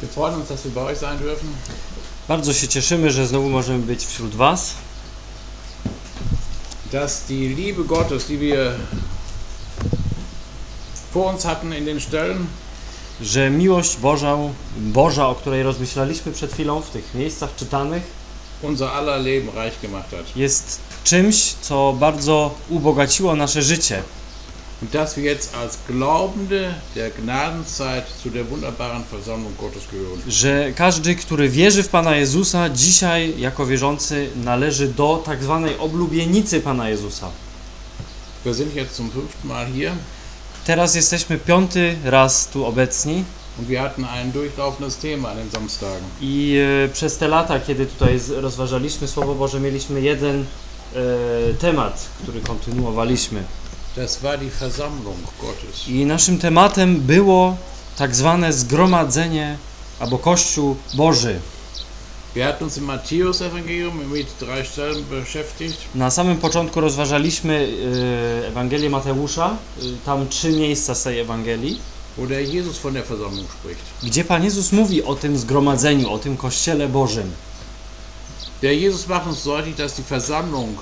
Wir freuen uns, dass wir bei euch sein dürfen. Bardzo się cieszymy, że znowu możemy być wśród Was, Dass die Liebe Gottes, die wir vor uns hatten in den Stellen, że miłość Boża, Boża, o której rozmyślaliśmy przed chwilą w tych miejscach czytanych, unser aller Leben reich gemacht hat. jest czymś, co bardzo ubogaciło nasze życie. Und dass wir jetzt als Glaubende der Gnadenzeit zu der wunderbaren Versammlung Gottes gehören. Że każdy, który wierzy w Pana Jezusa, dzisiaj jako wierzący należy do tak zwanej oblubienicy Pana Jezusa. Wir sind jetzt zum fünften Mal hier Teraz jesteśmy piąty raz tu obecni und wir hatten ein durchlaufendes Thema an den Samstagen. i e, przez te lata, kiedy tutaj rozważaliśmy Słowo Boże, mieliśmy jeden e, temat, który kontynuowaliśmy. I naszym tematem było tak zwane zgromadzenie albo Kościół Boży. Na samym początku rozważaliśmy e, Ewangelię Mateusza, e, tam trzy miejsca z tej Ewangelii, gdzie Pan Jezus mówi o tym zgromadzeniu, o tym Kościele Bożym. Der Jesus macht uns deutlich, dass die Versammlung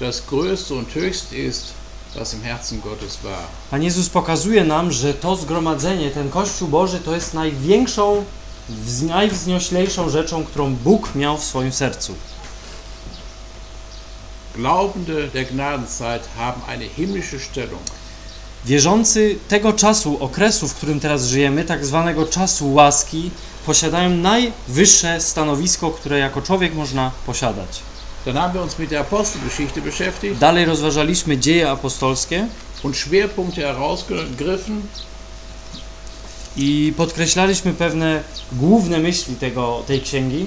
das Größte und Höchste ist, was im Herzen Gottes war. Pan Jezus pokazuje nam, że to zgromadzenie, ten Kościół Boży to jest największą, wz- najwznioślejszą rzeczą, którą Bóg miał w swoim sercu. Glaubende der Gnadenzeit haben eine himmlische Stellung. Wierzący tego czasu, okresu, w którym teraz żyjemy, tak zwanego czasu łaski, posiadają najwyższe stanowisko, które jako człowiek można posiadać. Dann haben wir uns mit der Apostelgeschichte beschäftigt Dalej rozważaliśmy dzieje apostolskie und Schwerpunkte herausgegriffen, i podkreślaliśmy pewne główne myśli tego, tej księgi.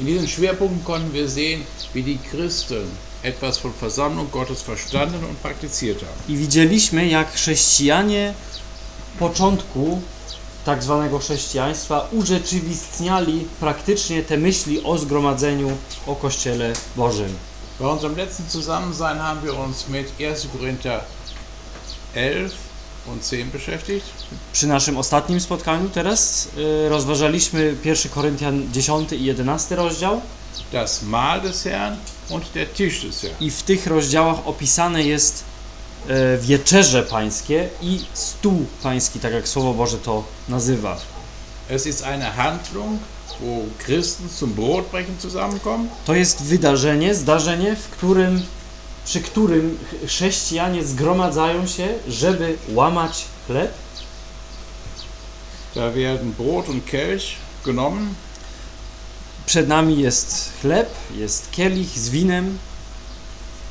In diesen Schwerpunkten konnten wir sehen, wie die Christen etwas von Versammlung Gottes verstanden und praktiziert haben. I widzieliśmy, jak chrześcijanie początku tak zwanego chrześcijaństwa urzeczywistniali praktycznie te myśli o zgromadzeniu, o Kościele Bożym. Bei unserem letzten Zusammensein haben wir uns mit 1. Korinther 11 und 10 beschäftigt. Przy naszym ostatnim spotkaniu teraz y, rozważaliśmy 1 Koryntian 10 i 11 rozdział Das Mahl des Herrn und der Tisch des Herrn. i w tych rozdziałach opisane jest wieczerze pańskie i stół pański, tak jak Słowo Boże to nazywa. Es ist eine Handlung, wo Christen zum Brotbrechen zusammenkommen To jest wydarzenie, zdarzenie, w którym, przy którym ch- chrześcijanie zgromadzają się, żeby łamać chleb. Da werden Brot und Kelch genommen Przed nami jest chleb, jest kielich z winem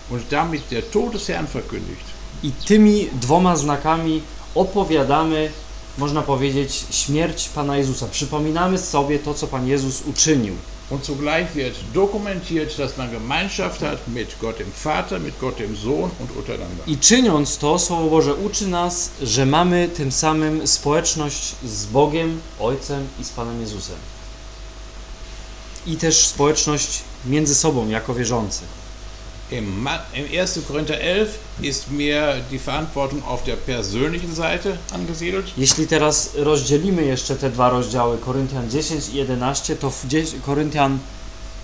und damit der Tod des Herrn verkündigt. I tymi dwoma znakami opowiadamy, można powiedzieć, śmierć Pana Jezusa. Przypominamy sobie to, co Pan Jezus uczynił. Und zugleich wird dokumentiert, dass man Gemeinschaft hat mit Gott dem Vater, mit Gott dem Sohn und untereinander. I czyniąc to, Słowo Boże uczy nas, że mamy tym samym społeczność z Bogiem, Ojcem i z Panem Jezusem. I też społeczność między sobą jako wierzący. Im, Ma Im 1. Korinther 11 ist mehr die Verantwortung auf der persönlichen Seite angesiedelt. Jeśli teraz rozdzielimy jeszcze te dwa rozdziały, Koryntian 10 i 11, to w 10, Koryntian,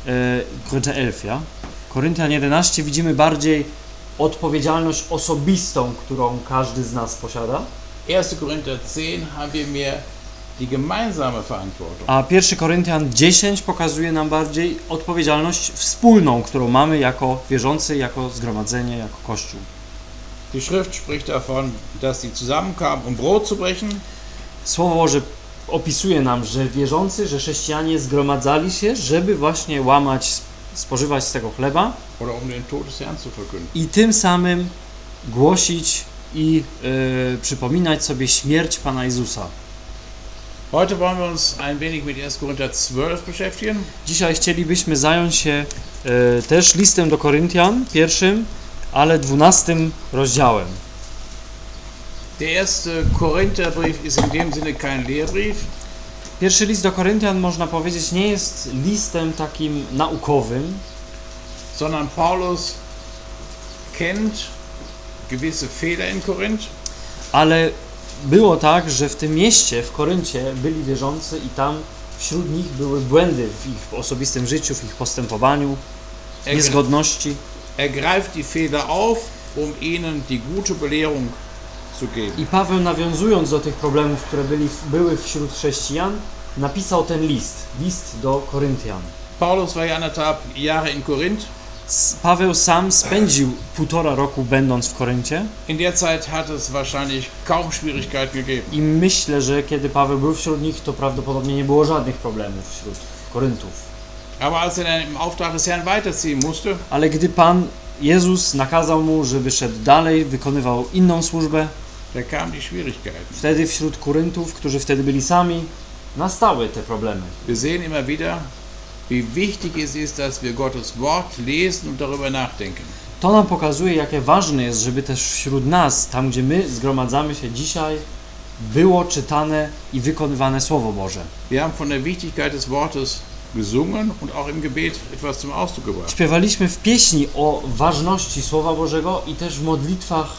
e, Koryntian 11, ja? Koryntian 11 widzimy bardziej odpowiedzialność osobistą, którą każdy z nas posiada, 1. Korinther 10 haben wir mehr. A 1 Koryntian 10 pokazuje nam bardziej odpowiedzialność wspólną, którą mamy jako wierzący, jako zgromadzenie, jako Kościół. Die Schrift spricht davon, dass sie zusammenkamen, um Brot zu brechen Słowo Boże opisuje nam, że wierzący, że chrześcijanie zgromadzali się, żeby właśnie łamać, spożywać z tego chleba um i tym samym głosić i e, przypominać sobie śmierć Pana Jezusa. Heute wollen wir uns ein wenig mit 1. Korinther 12 beschäftigen. Dzisiaj chcielibyśmy zająć się e, też listem do Koryntian, pierwszym, ale dwunastym rozdziałem. Der erste Korintherbrief ist in dem Sinne kein Lehrbrief, Pierwszy list do Koryntian, można powiedzieć, nie jest listem takim naukowym, sondern Paulus kennt gewisse Fehler in Korinth ale było tak, że w tym mieście, w Koryncie, byli wierzący i tam wśród nich były błędy w ich osobistym życiu, w ich postępowaniu, niezgodności. er greift die Fehler auf, um ihnen die gute Belehrung zu geben. I Paweł, nawiązując do tych problemów, które byli, były wśród chrześcijan, napisał ten list, list do Koryntian. Paulus war ja anderthalb Jahre in Korinth. Paweł sam spędził półtora roku będąc w Koryncie In der Zeit hat es wahrscheinlich kaum Schwierigkeiten gegeben. i myślę, że kiedy Paweł był wśród nich, to prawdopodobnie nie było żadnych problemów wśród Koryntów. Aber als er im Auftrag des Herrn weiterziehen musste, Ale gdy Pan Jezus nakazał mu, żeby szedł dalej, wykonywał inną służbę, da kamen die Schwierigkeiten. wtedy wśród Koryntów, którzy wtedy byli sami, nastały te problemy. Wir sehen immer wieder, wie wichtig es ist, dass wir Gottes Wort lesen und darüber nachdenken. To nam pokazuje, jakie ważne jest, żeby też wśród nas, tam gdzie my zgromadzamy się dzisiaj, było czytane i wykonywane Słowo Boże. Wir haben von der Wichtigkeit des Wortes gesungen und auch im Gebet etwas zum Ausdruck gebracht. Śpiewaliśmy w pieśni o ważności Słowa Bożego i też w modlitwach,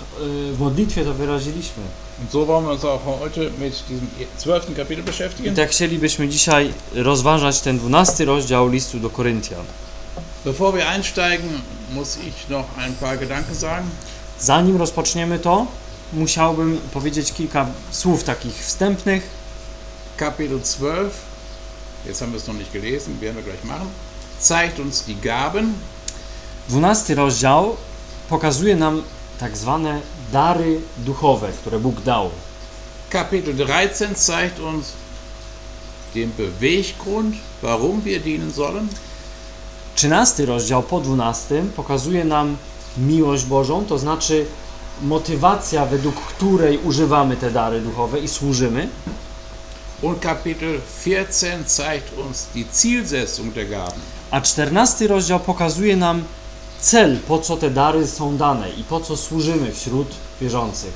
y, w modlitwie to wyraziliśmy. Und so wollen wir uns auch heute mit diesem zwölften Kapitel I beschäftigen. tak chcielibyśmy dzisiaj rozważać ten dwunasty rozdział listu do Koryntian. Bevor wir einsteigen, muss ich noch ein paar Gedanken sagen. Zanim rozpoczniemy to, musiałbym powiedzieć kilka słów takich wstępnych. Kapitel 12, jetzt haben wir es noch nicht gelesen, werden wir gleich machen, zeigt uns die Gaben, Dwunasty rozdział pokazuje nam tak zwane dary duchowe, które Bóg dał. Kapitel 13 zeigt uns den Beweggrund, warum wir dienen sollen. Trzynasty rozdział po dwunastym pokazuje nam miłość Bożą, to znaczy motywacja, według której używamy te dary duchowe i służymy. Und Kapitel 14 zeigt uns die Zielsetzung der Gaben. A czternasty rozdział pokazuje nam cel, po co te dary są dane i po co służymy wśród wierzących.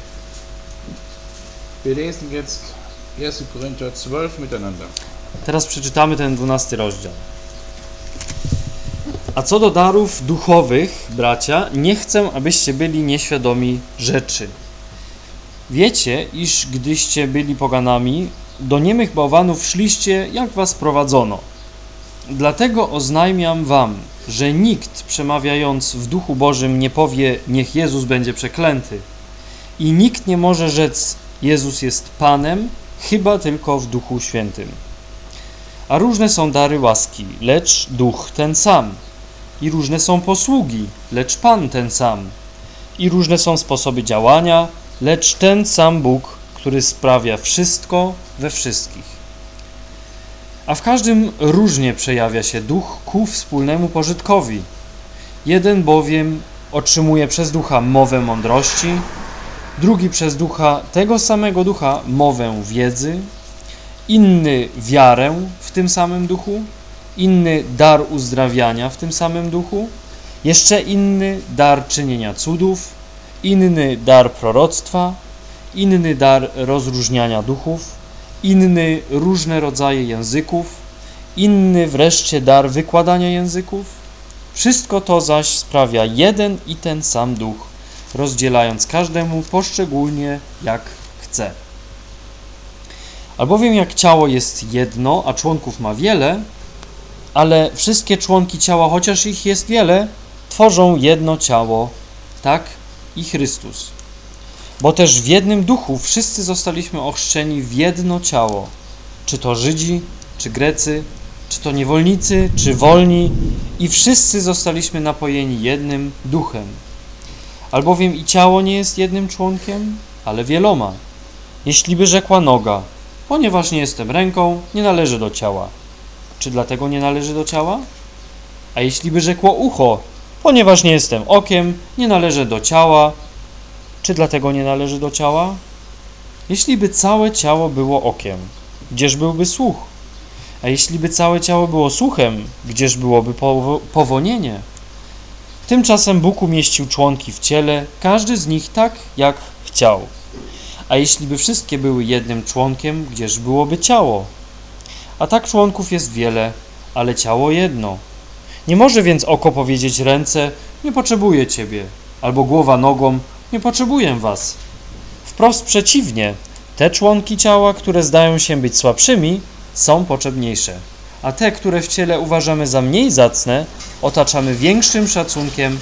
Wir lesen jetzt 1. Korinther 12 miteinander. Teraz przeczytamy ten dwunasty rozdział. A co do darów duchowych, bracia, nie chcę, abyście byli nieświadomi rzeczy. Wiecie, iż gdyście byli poganami, do niemych bałwanów szliście, jak was prowadzono. Dlatego oznajmiam wam, że nikt przemawiając w duchu Bożym nie powie, niech Jezus będzie przeklęty. I nikt nie może rzec, Jezus jest Panem, chyba tylko w duchu świętym. A różne są dary łaski, lecz duch ten sam. I różne są posługi, lecz Pan ten sam. I różne są sposoby działania, lecz ten sam Bóg, który sprawia wszystko we wszystkich. A w każdym różnie przejawia się duch ku wspólnemu pożytkowi. Jeden bowiem otrzymuje przez ducha mowę mądrości, drugi przez ducha tego samego ducha mowę wiedzy, inny wiarę w tym samym duchu, inny dar uzdrawiania w tym samym duchu, jeszcze inny dar czynienia cudów, inny dar proroctwa, inny dar rozróżniania duchów, inny różne rodzaje języków, inny wreszcie dar wykładania języków. Wszystko to zaś sprawia jeden i ten sam duch, rozdzielając każdemu poszczególnie jak chce. Albowiem jak ciało jest jedno, a członków ma wiele, ale wszystkie członki ciała, chociaż ich jest wiele, tworzą jedno ciało, tak i Chrystus. Bo też w jednym duchu wszyscy zostaliśmy ochrzczeni w jedno ciało, czy to Żydzi, czy Grecy, czy to niewolnicy, czy wolni, i wszyscy zostaliśmy napojeni jednym duchem. Albowiem i ciało nie jest jednym członkiem, ale wieloma. Jeśli by rzekła noga, ponieważ nie jestem ręką, nie należy do ciała. Czy dlatego nie należy do ciała? A jeśli by rzekło ucho, ponieważ nie jestem okiem, nie należy do ciała. Czy dlatego nie należy do ciała? Jeśli by całe ciało było okiem, gdzież byłby słuch? A jeśli by całe ciało było słuchem, gdzież byłoby powo- powonienie? Tymczasem Bóg umieścił członki w ciele, każdy z nich tak, jak chciał. A jeśli by wszystkie były jednym członkiem, gdzież byłoby ciało? A tak członków jest wiele, ale ciało jedno. Nie może więc oko powiedzieć ręce: Nie potrzebuję ciebie, albo głowa nogą: Nie potrzebuję was. Wprost przeciwnie, Te członki ciała, które zdają się być słabszymi, są potrzebniejsze, a te, które w ciele uważamy za mniej zacne, otaczamy większym szacunkiem,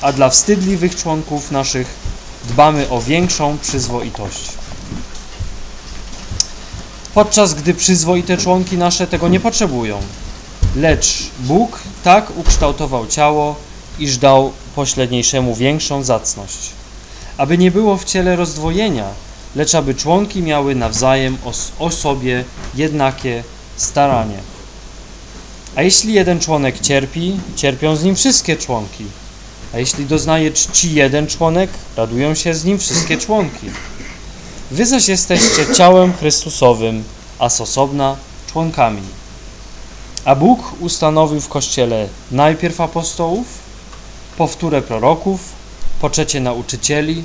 a dla wstydliwych członków naszych dbamy o większą przyzwoitość. Podczas gdy przyzwoite członki nasze tego nie potrzebują, lecz Bóg tak ukształtował ciało, iż dał pośredniejszemu większą zacność, aby nie było w ciele rozdwojenia, lecz aby członki miały nawzajem o, o sobie jednakie staranie. A jeśli jeden członek cierpi, cierpią z nim wszystkie członki. A jeśli doznaje czci jeden członek, radują się z nim wszystkie członki. Wy zaś jesteście ciałem Chrystusowym, a z osobna członkami. A Bóg ustanowił w Kościele najpierw apostołów, powtórę proroków, po trzecie nauczycieli,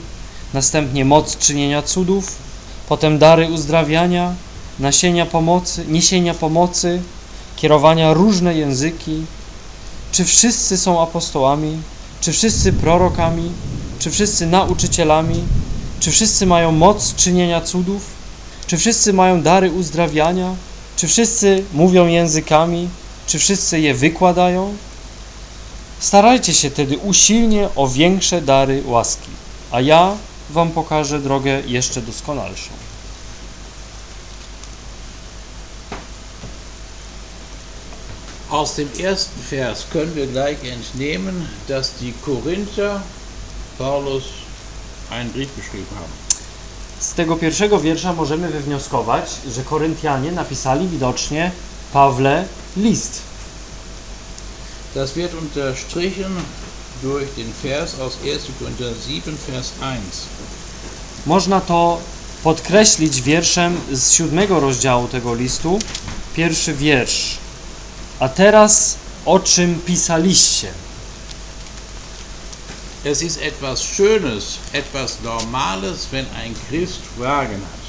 następnie moc czynienia cudów, potem dary uzdrawiania, nasienia pomocy, niesienia pomocy, kierowania różne języki. Czy wszyscy są apostołami? Czy wszyscy prorokami? Czy wszyscy nauczycielami? Czy wszyscy mają moc czynienia cudów? Czy wszyscy mają dary uzdrawiania? Czy wszyscy mówią językami? Czy wszyscy je wykładają? Starajcie się tedy usilnie o większe dary łaski, a ja wam pokażę drogę jeszcze doskonalszą. Aus dem ersten Vers können wir gleich entnehmen, dass die Korinther Paulus einen Brief geschrieben haben. Z tego pierwszego wiersza możemy wywnioskować, że Koryntianie napisali widocznie Pawle list. Das wird unterstrichen durch den Vers aus 1. Korinther 7, Vers 1. Można to podkreślić wierszem z siódmego rozdziału tego listu, pierwszy wiersz. A teraz o czym pisaliście? Es ist etwas Schönes, etwas Normales, wenn ein Christ Fragen hat.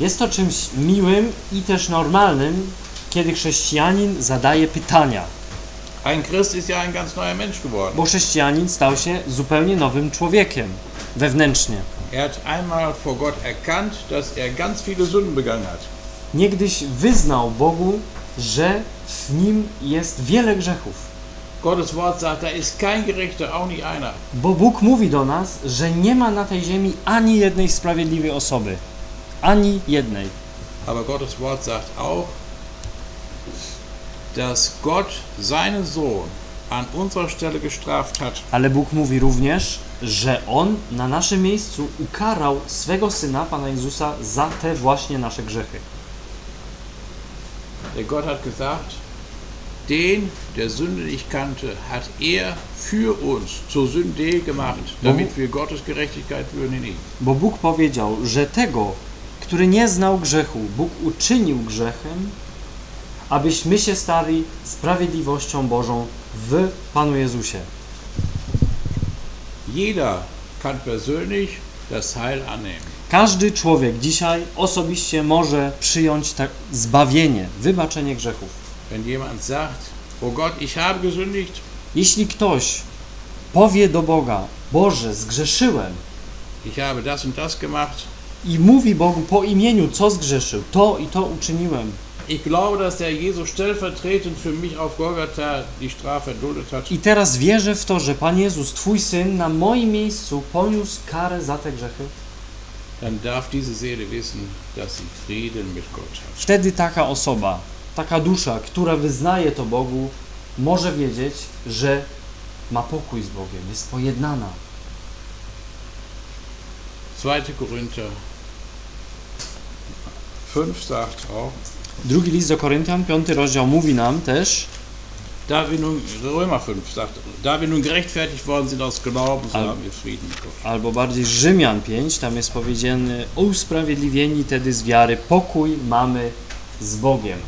Jest to czymś miłym i też normalnym, kiedy chrześcijanin zadaje pytania, Ein Christ ist ja ein ganz neuer Mensch geworden. bo chrześcijanin stał się zupełnie nowym człowiekiem wewnętrznie. Er hat einmal vor Gott erkannt, dass er ganz viele Sünden begangen hat. Niegdyś wyznał Bogu, że w nim jest wiele grzechów. Gottes Wort sagt, da ist kein Gerechter, auch nicht einer. Bo Bóg mówi do nas, że nie ma na tej ziemi ani jednej sprawiedliwej osoby. Ani jednej. Aber Gottes Wort sagt auch, dass Gott seinen Sohn an unserer Stelle gestraft hat. Ale Bóg mówi również, że On na naszym miejscu ukarał swego Syna, Pana Jezusa, za te właśnie nasze grzechy. Der Gott hat gesagt, den, der Sünde nicht kannte, hat er für uns zur Sünde gemacht, damit wir Gottes Gerechtigkeit würden in ihm. Bo Bóg powiedział, że tego, który nie znał grzechu, Bóg uczynił grzechem, abyśmy się stali sprawiedliwością Bożą w Panu Jezusie. Jeder kann persönlich das Heil annehmen. Każdy człowiek dzisiaj osobiście może przyjąć tak zbawienie, wybaczenie grzechów. Wenn jemand sagt, oh Gott, ich habe gesündigt, Jeśli ktoś powie do Boga, Boże, zgrzeszyłem ich habe das und das gemacht, i mówi Bogu po imieniu, co zgrzeszył, to i to uczyniłem. Ich glaube, dass der Jesus stellvertretend für mich auf Golgatha die Strafe erduldet hat, I teraz wierzę w to, że Pan Jezus, Twój Syn, na moim miejscu poniósł karę za te grzechy. dann darf diese Seele wissen, dass sie Frieden mit Gott hat. Wtedy taka osoba, taka dusza, która wyznaje to Bogu, może wiedzieć, że ma pokój z Bogiem, jest pojednana. 2. Korinther 5 sagt auch, Drugi list do Koryntian, piąty rozdział mówi nam też, da wir nun, Römer 5 sagt, da wir nun gerechtfertigt worden sind aus Glauben, so Al- haben wir Frieden albo bardziej Rzymian 5, tam jest powiedziane, usprawiedliwieni tedy z wiary, pokój mamy z Bogiem.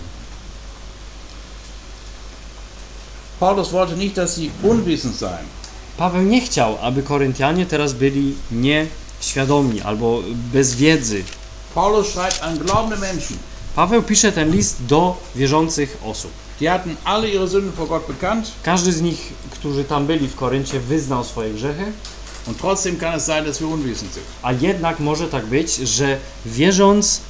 Paulus wollte nicht, dass sie unwissend seien. Paweł nie chciał, aby Koryntianie teraz byli nieświadomi albo bez wiedzy. Paulus schreibt an glaubende Menschen. Paweł pisze ten list do wierzących osób. Die hatten alle ihre Sünden vor Gott bekannt. Każdy z nich, którzy tam byli w Koryncie, wyznał swoje grzechy. Und trotzdem kann es sein, dass wir unwissend sind. A jednak może tak być, że wierząc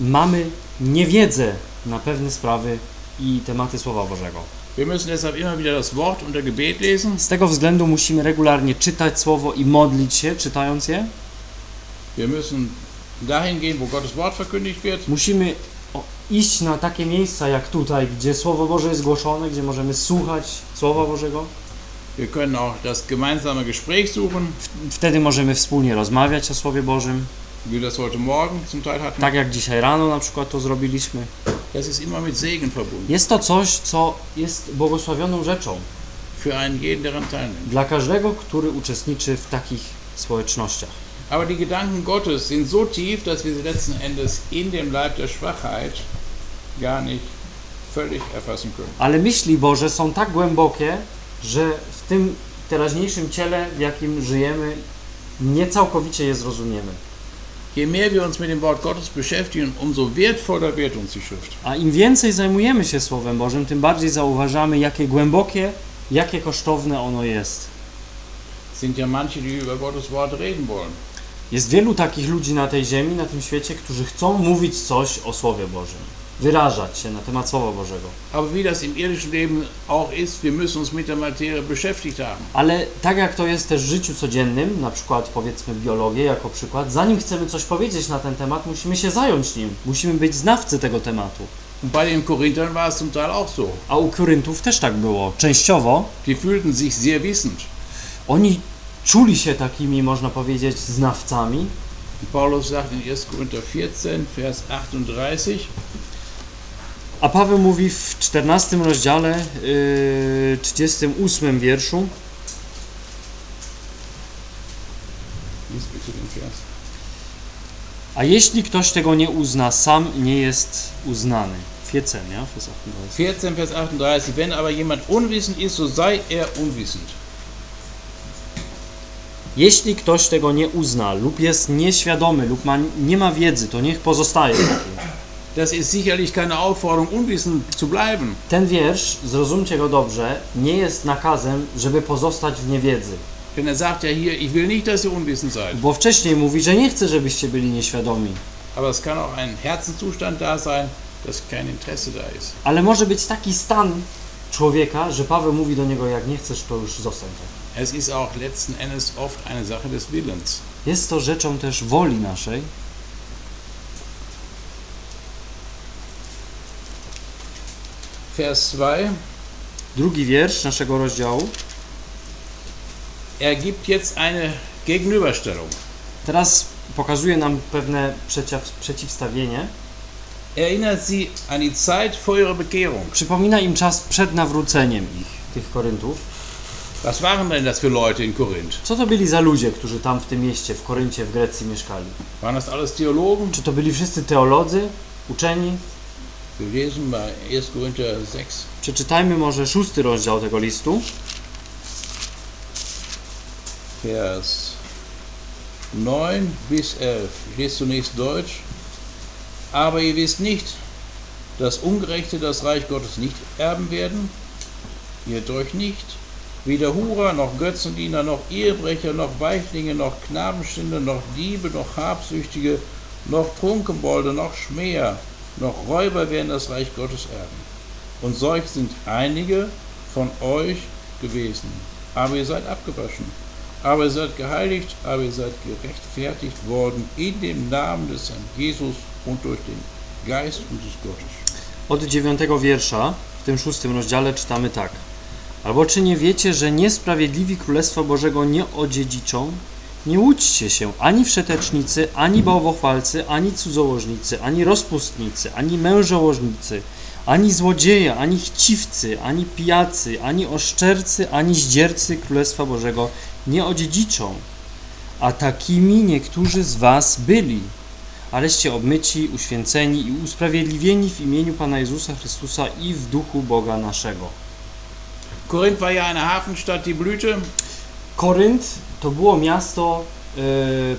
mamy niewiedzę na pewne sprawy i tematy Słowa Bożego. Wir müssen deshalb immer wieder das Wort unter Gebet lesen. Z tego względu musimy regularnie czytać Słowo i modlić się, czytając je. Wir müssen dahin gehen, wo Gottes Wort verkündigt wird. Musimy iść na takie miejsca jak tutaj, gdzie Słowo Boże jest głoszone, gdzie możemy słuchać Słowa Bożego. Wir können auch das gemeinsame Gespräch suchen, Wtedy możemy wspólnie rozmawiać o Słowie Bożym, wie das heute Morgen zum Teil hatten. tak jak dzisiaj rano na przykład to zrobiliśmy. Das ist immer mit Segen verbunden. Jest to coś, co jest błogosławioną rzeczą Für einen jeden, daran teilnimmt. dla każdego, który uczestniczy w takich społecznościach. Aber die Gedanken Gottes sind so tief, dass wir sie letzten Endes in dem Leib der Schwachheit gar nicht völlig erfassen können. Ale myśli Boże są tak głębokie, że w tym teraźniejszym ciele, w jakim żyjemy, nie całkowicie je zrozumiemy. Je mehr wir uns mit dem Wort Gottes beschäftigen, umso wertvoller wird uns die Schrift. A im więcej zajmujemy się Słowem Bożym, tym bardziej zauważamy, jakie głębokie, jakie kosztowne ono jest. Es sind ja manche, die über Gottes Wort reden wollen. Jest wielu takich ludzi na tej ziemi, na tym świecie, którzy chcą mówić coś o Słowie Bożym, wyrażać się na temat Słowa Bożego. Ale tak jak to jest też w życiu codziennym, na przykład powiedzmy biologię jako przykład, zanim chcemy coś powiedzieć na ten temat, musimy się zająć nim. Musimy być znawcy tego tematu. Bei den Korinthern war es zum Teil auch so. A u Koryntów też tak było. Częściowo Die fühlten sich sehr wissend. oni czuli się takimi, można powiedzieć, znawcami. Paulus sagt in 1. Korinther 14, Vers 38, A Paweł mówi w 14 rozdziale, yy, 38 wierszu, a jeśli ktoś tego nie uzna, sam nie jest uznany. 14, ja? Vers 38. 14, Vers 38. Wenn aber jemand unwissend ist, so sei er unwissend. Jeśli ktoś tego nie uzna lub jest nieświadomy lub ma, nie ma wiedzy, to niech pozostaje taki. Das ist sicherlich keine Aufforderung, unwissend zu bleiben. Ten wiersz, zrozumcie go dobrze, nie jest nakazem, żeby pozostać w niewiedzy. Denn er sagt ja hier, ich will nicht, dass ihr unwissend seid. Bo wcześniej mówi, że nie chce, żebyście byli nieświadomi. Aber es kann auch ein Herzenszustand da sein, dass kein Interesse da ist. Ale może być taki stan człowieka, że Paweł mówi do niego, jak nie chcesz, to już zostań tak. Es ist auch letzten Endes oft eine Sache des Willens. Jest to rzeczą też woli naszej. Vers 2. Drugi wiersz naszego rozdziału. Er gibt jetzt eine Gegenüberstellung. Teraz pokazuje nam pewne przeciw, przeciwstawienie. Erinnert sie an die Zeit vor ihrer Bekehrung. Przypomina im czas przed nawróceniem ich, tych Koryntów. Was waren denn das für Leute in Korinth? Co to byli za ludzie, którzy tam w tym mieście, w Koryncie, w Grecji mieszkali? Waren das alles Theologen? Czy to byli wszyscy teolodzy, uczeni? Wir lesen bei 1. Korinther 6, Przeczytajmy może szósty rozdział tego listu. Vers 9 bis 11. Ich lese zunächst Deutsch. Aber ihr wisst nicht, dass Ungerechte das Reich Gottes nicht erben werden. Irrt euch nicht. Weder Hurer, noch Götzendiener, noch Ehebrecher, noch Weichlinge, noch Knabenstände, noch Diebe, noch Habsüchtige, noch Trunkenbolde, noch Schmäher, noch Räuber werden das Reich Gottes erben. Und solch sind einige von euch gewesen. Aber ihr seid abgewaschen. Aber ihr seid geheiligt, aber ihr seid gerechtfertigt worden in dem Namen des Herrn Jesus und durch den Geist unseres Gottes. Od dziewiątego wiersza w tym szóstym rozdziale czytamy tak. Albo czy nie wiecie, że niesprawiedliwi Królestwa Bożego nie odziedziczą? Nie łudźcie się, ani wszetecznicy, ani bałwochwalcy, ani cudzołożnicy, ani rozpustnicy, ani mężołożnicy, ani złodzieje, ani chciwcy, ani pijacy, ani oszczercy, ani zdziercy Królestwa Bożego nie odziedziczą. A takimi niektórzy z was byli aleście obmyci, uświęceni i usprawiedliwieni w imieniu Pana Jezusa Chrystusa i w duchu Boga naszego. Korinth war ja eine Hafenstadt, die blühte. Korynt to było miasto e,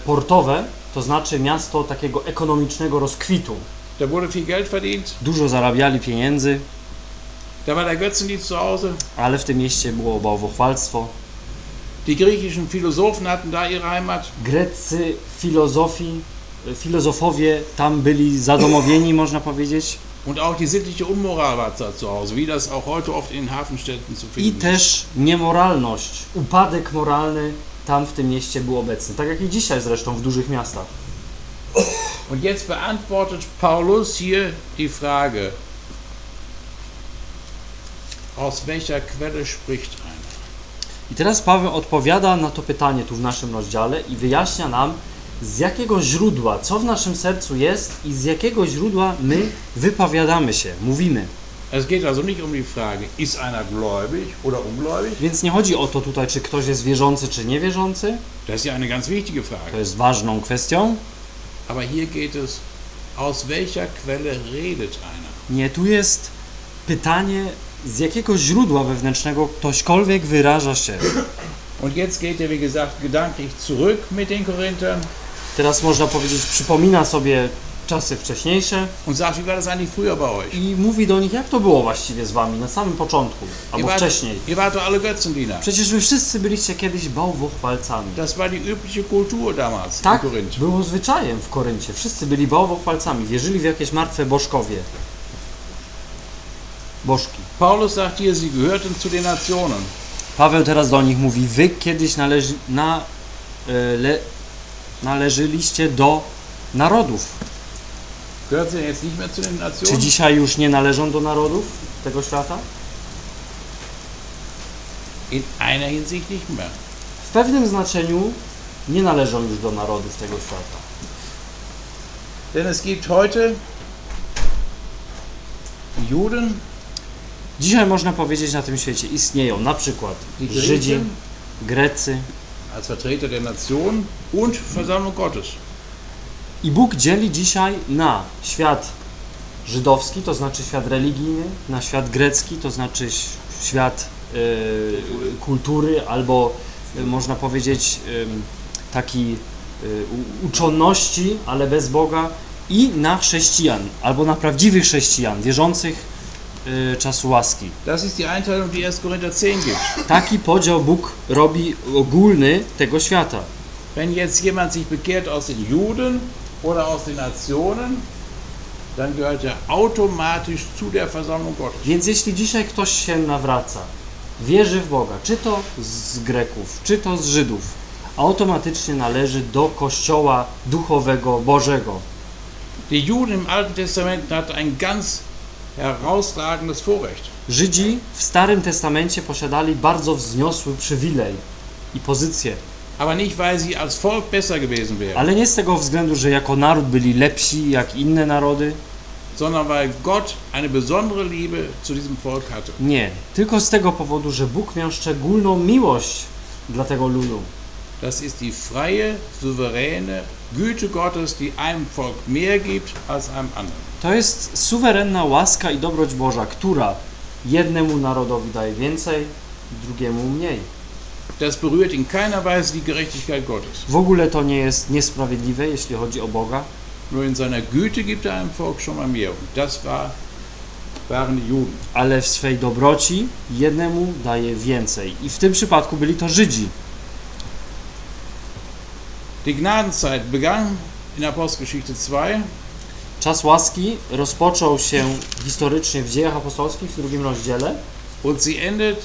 portowe, to znaczy miasto takiego ekonomicznego rozkwitu. Da wurde viel Geld verdient. Dużo zarabiali pieniędzy, Da war der Götzendienst zu Hause. ale w tym mieście było bałwochwalstwo. Die griechischen Philosophen hatten da ihre Heimat. Greccy filozofii, filozofowie tam byli zadomowieni, można powiedzieć. Und auch die sittliche Unmoral war da zu Hause, wie das auch heute oft in den Hafenstädten zu I finden ist. też niemoralność, upadek moralny tam w tym mieście był obecny. Tak jak i dzisiaj zresztą w dużych miastach. Und jetzt beantwortet Paulus hier die Frage, aus welcher Quelle spricht einer? I teraz Paweł odpowiada na to pytanie tu w naszym rozdziale i wyjaśnia nam, z jakiego źródła, co w naszym sercu jest i z jakiego źródła my wypowiadamy się, mówimy. Es geht also nicht um die Frage, ist einer gläubig oder ungläubig? Więc nie chodzi o to tutaj, czy ktoś jest wierzący, czy niewierzący. Das ist ja eine ganz wichtige To Frage. jest ważną kwestią. Aber hier geht es, aus welcher Quelle redet einer? Nie, tu jest pytanie, z jakiego źródła wewnętrznego ktośkolwiek wyraża się. Und jetzt geht er, wie gesagt, gedanklich zurück mit den Korinthern Teraz można powiedzieć, przypomina sobie czasy wcześniejsze und sagt, wie war das eigentlich früher bei euch? i mówi do nich, jak to było właściwie z wami na samym początku, albo wart, wcześniej. ihr wart alle Götzendiener. Przecież wy wszyscy byliście kiedyś bałwochwalcami. Das war die übliche Kultur damals Tak in Korinth. było zwyczajem w Koryncie. Wszyscy byli bałwochwalcami, wierzyli w jakieś martwe bożkowie. Bożki. Paulus sagt hier, sie gehörten zu den Nationen. Paweł teraz do nich mówi, wy kiedyś należy, na, e, le, należyliście do narodów. Czy dzisiaj już nie należą do narodów tego świata? In einer Hinsicht nicht mehr. W pewnym znaczeniu nie należą już do narodów tego świata. Denn es gibt heute Juden, Dzisiaj można powiedzieć na tym świecie istnieją na przykład Żydzi, Grecy als Vertreter der Nation und Versammlung Gottes. i Bóg dzieli dzisiaj na świat żydowski, to znaczy świat religijny, na świat grecki, to znaczy świat e, kultury albo e, można powiedzieć em, taki e, u- uczonności, ale bez Boga i na chrześcijan albo na prawdziwych chrześcijan, wierzących czasu łaski. Das ist die Einteilung, die 1. Korinther 10 gibt. Taki podział Bóg robi ogólny tego świata. Wenn jetzt jemand sich bekehrt aus den Juden oder aus den Nationen, dann gehört er automatisch zu der Versammlung Gottes. Więc jeśli dzisiaj ktoś się nawraca, wierzy w Boga, czy to z Greków, czy to z Żydów, automatycznie należy do Kościoła duchowego Bożego. Die Juden im Alten Testament hatten ein ganz herausragendes Vorrecht. Żydzi w Starym Testamencie posiadali bardzo wzniosły przywilej i pozycję, ale nie z tego względu, że jako naród byli lepsi jak inne narody, sondern weil Gott eine besondere Liebe zu diesem Volk hatte. nie, tylko z tego powodu, że Bóg miał szczególną miłość dla tego ludu. Das ist die freie, souveräne Güte Gottes, die einem Volk mehr gibt als einem anderen. To jest suwerenna łaska i dobroć Boża, która jednemu narodowi daje więcej, drugiemu mniej. Das berührt in keiner Weise die Gerechtigkeit Gottes. W ogóle to nie jest niesprawiedliwe, jeśli chodzi o Boga, Nur in seiner Güte gibt er einem Volk schon mal mehr. Und das war, waren die Juden. ale w swej dobroci jednemu daje więcej. I w tym przypadku byli to Żydzi. Die Gnadenzeit begann in Apostelgeschichte 2 Czas łaski rozpoczął się historycznie w dziejach apostolskich w drugim rozdziale und sie endet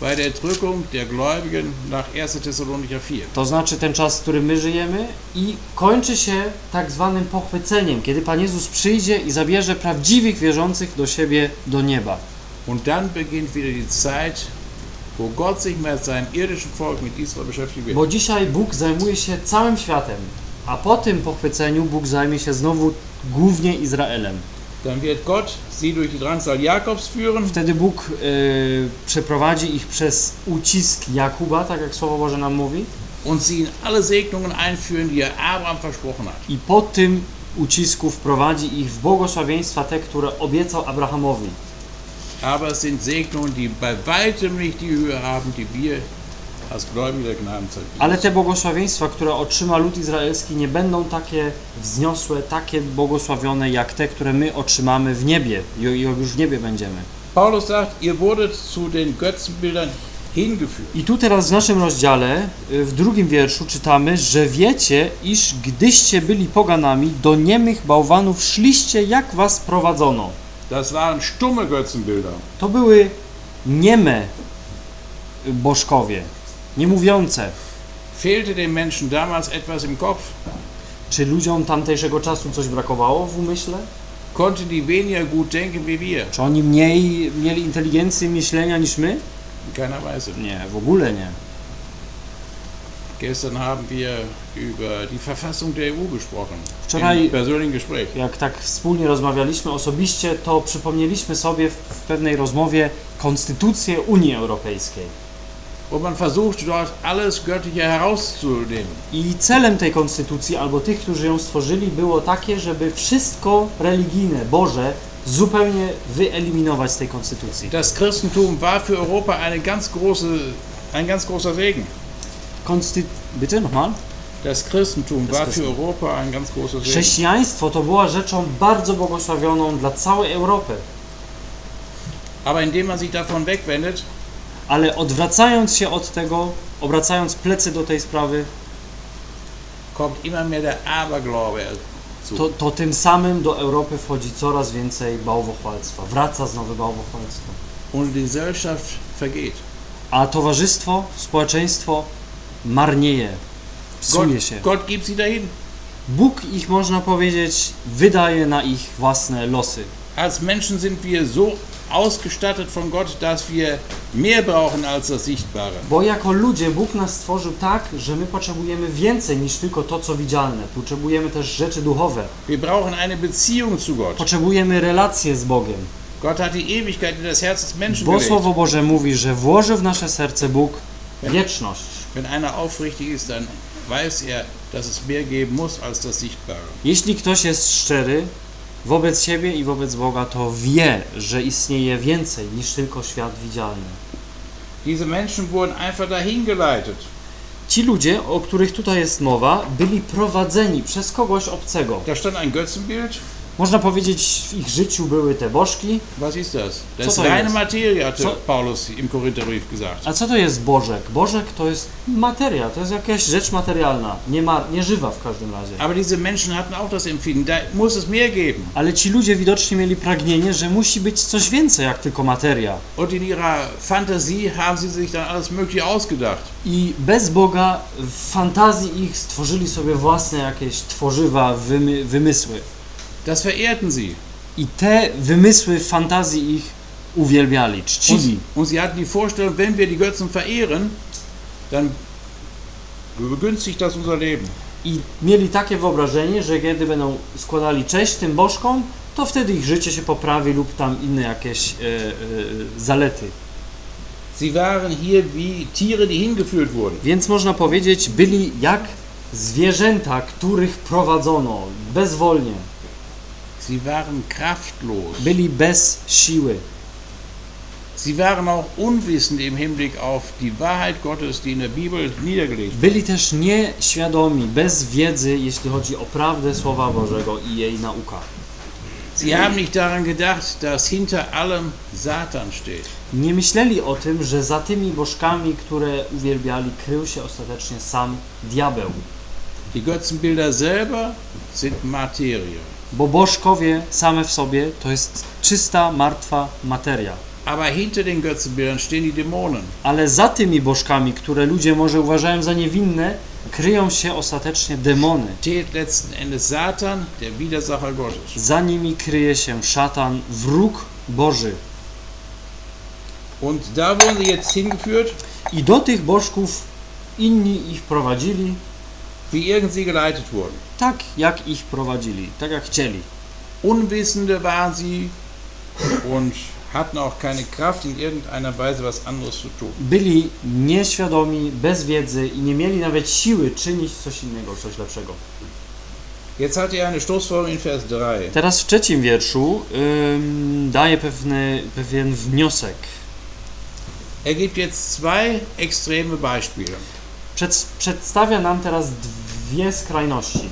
bei der Drückung der Gläubigen nach 1. Thessalonicher 4. To znaczy ten czas, w którym my żyjemy i kończy się tak zwanym pochwyceniem, kiedy Pan Jezus przyjdzie i zabierze prawdziwych wierzących do siebie do nieba. Und dann beginnt wieder die Zeit, wo Gott sich mit seinem irdischen Volk, mit Israel beschäftigen wird. Bo dzisiaj Bóg zajmuje się całym światem, a po tym pochwyceniu Bóg zajmie się znowu głównie Izraelem. Dann wird Gott sie durch die Drangsal Jakobs führen Wtedy Bóg y, przeprowadzi ich przez ucisk Jakuba, tak jak Słowo Boże nam mówi, und sie in alle Segnungen einführen, die er Abraham versprochen hat. i po tym ucisku wprowadzi ich w błogosławieństwa te, które obiecał Abrahamowi. Aber es sind Segnungen, die bei weitem nicht die Höhe haben, die wir als Gläubige Gnadenzeit Ale te błogosławieństwa, które otrzyma lud izraelski, nie będą takie wzniosłe, takie błogosławione, jak te, które my otrzymamy w niebie już w niebie będziemy. Paulus sagt, ihr wurdet zu den Götzenbildern hingeführt. I tu teraz w naszym rozdziale, y, w drugim wierszu czytamy, że wiecie, iż gdyście byli poganami, do niemych bałwanów szliście, jak was prowadzono. Das waren stumme Götzenbilder. To były nieme bożkowie, niemówiące. Fehlte den Menschen damals etwas im Kopf? Czy ludziom tamtejszego czasu coś brakowało w umyśle? Konnten die weniger gut denken wie wir? Czy oni mniej mieli inteligencji myślenia niż my? In keiner Weise. Nie, w ogóle nie. Gestern haben wir über die Verfassung der EU gesprochen. Wczoraj-. Jak tak wspólnie rozmawialiśmy osobiście, to przypomnieliśmy sobie w pewnej rozmowie konstytucję Unii Europejskiej. Wo man versucht, dort alles Göttliche herauszunehmen. I celem tej konstytucji, albo tych, którzy ją stworzyli, było takie, żeby wszystko religijne, Boże, zupełnie wyeliminować z tej konstytucji. Das Christentum war für Europa eine ganz große, ein ganz großer Segen. Konsty... Bitte nochmal? Das Christentum Das war für. Europa ein ganz großer Segen. Chrześcijaństwo to była rzeczą bardzo błogosławioną dla całej Europy. Aber indem man sich davon wegwendet, Ale odwracając się od tego, obracając plecy do tej sprawy, kommt immer mehr der Aberglaube zu. to, to tym samym do Europy wchodzi coraz więcej bałwochwalstwa. Wraca znowu bałwochwalstwo. Und die Gesellschaft vergeht. A towarzystwo, społeczeństwo marnieje, psuje się. Gott, gibt sie dahin. Bóg ich, można powiedzieć, wydaje na ich własne losy. Als Menschen sind wir so ausgestattet von Gott, dass wir mehr brauchen als das Sichtbare. Bo jako ludzie Bóg nas stworzył tak, że my potrzebujemy więcej niż tylko to, co widzialne. Potrzebujemy też rzeczy duchowe. Wir brauchen eine Beziehung zu Gott. Potrzebujemy relacje z Bogiem. Gott hat die Ewigkeit in das Herz des Menschen Bo. Słowo Boże mówi, że włoży w nasze serce Bóg wieczność. Wenn einer aufrichtig ist, dann weiß er, dass es mehr geben muss als das Sichtbare. Jeśli ktoś jest szczery wobec siebie i wobec Boga, to wie, że istnieje więcej niż tylko świat widzialny. Diese Menschen wurden einfach dahin geleitet. Ci ludzie, o których tutaj jest mowa, byli prowadzeni przez kogoś obcego. Da stand ein Götzenbild. Można powiedzieć, w ich życiu były te bożki. Was ist das? Das ist reine. Materie, hatte So- Paulus im Korintherbrief gesagt. A co to jest bożek? Bożek to jest materia, to jest jakaś rzecz materialna, nie, ma, nie żywa w każdym razie. Aber diese Menschen hatten auch das Empfinden, da muss es mehr geben. Ale ci ludzie widocznie mieli pragnienie, że musi być coś więcej jak tylko materia. Und in ihrer Fantasie haben sie sich dann alles Mögliche ausgedacht. I bez Boga w fantazji ich stworzyli sobie własne jakieś tworzywa, wymy, wymysły. Das verehrten sie. I te wymysły fantazji ich uwielbiali, Und, czcili. und sie hatten die Vorstellung, wenn wir die Götzen verehren, dann begünstigt das unser Leben. I mieli takie wyobrażenie, że kiedy będą składali cześć tym bożkom, to wtedy ich życie się poprawi lub tam inne jakieś e, e, zalety. Sie waren hier wie Tiere, die hingeführt wurden. Więc można powiedzieć, byli jak zwierzęta, których prowadzono bezwolnie. Sie waren kraftlos. Byli bez siły. Sie waren auch unwissend im Hinblick auf die Wahrheit Gottes, die in der Bibel niedergelegt. Byli też nieświadomi, bez wiedzy, jeśli chodzi o prawdę Słowa Bożego i jej nauka. Sie haben nicht daran gedacht, dass hinter allem Satan steht. Nie myśleli o tym, że za tymi bożkami, które uwielbiali, krył się ostatecznie sam diabeł. Die Götzenbilder selber sind Materie. Bo bożkowie same w sobie to jest czysta, martwa materia. Aber hinter den Götzenbildern stehen die Dämonen. Ale za tymi bożkami, które ludzie może uważają za niewinne, kryją się ostatecznie demony. Steht letzten Endes Satan, der Widersacher Gottes. Za nimi kryje się szatan, wróg Boży. Und da wurden sie jetzt hingeführt, I do tych bożków inni ich prowadzili, wie irgend sie geleitet wurden. tak jak ich prowadzili, tak jak chcieli. Unwissende waren sie und hatten auch keine Kraft, in irgendeiner Weise was anderes zu tun. Byli nieświadomi, bez wiedzy i nie mieli nawet siły czynić coś innego, coś lepszego. Jetzt hat er eine Stoßformel in Vers 3. Teraz w trzecim wierszu ym, daje pewny, pewien wniosek. Er gibt jetzt zwei extreme Beispiele. Przed, przedstawia nam teraz dwie skrajności.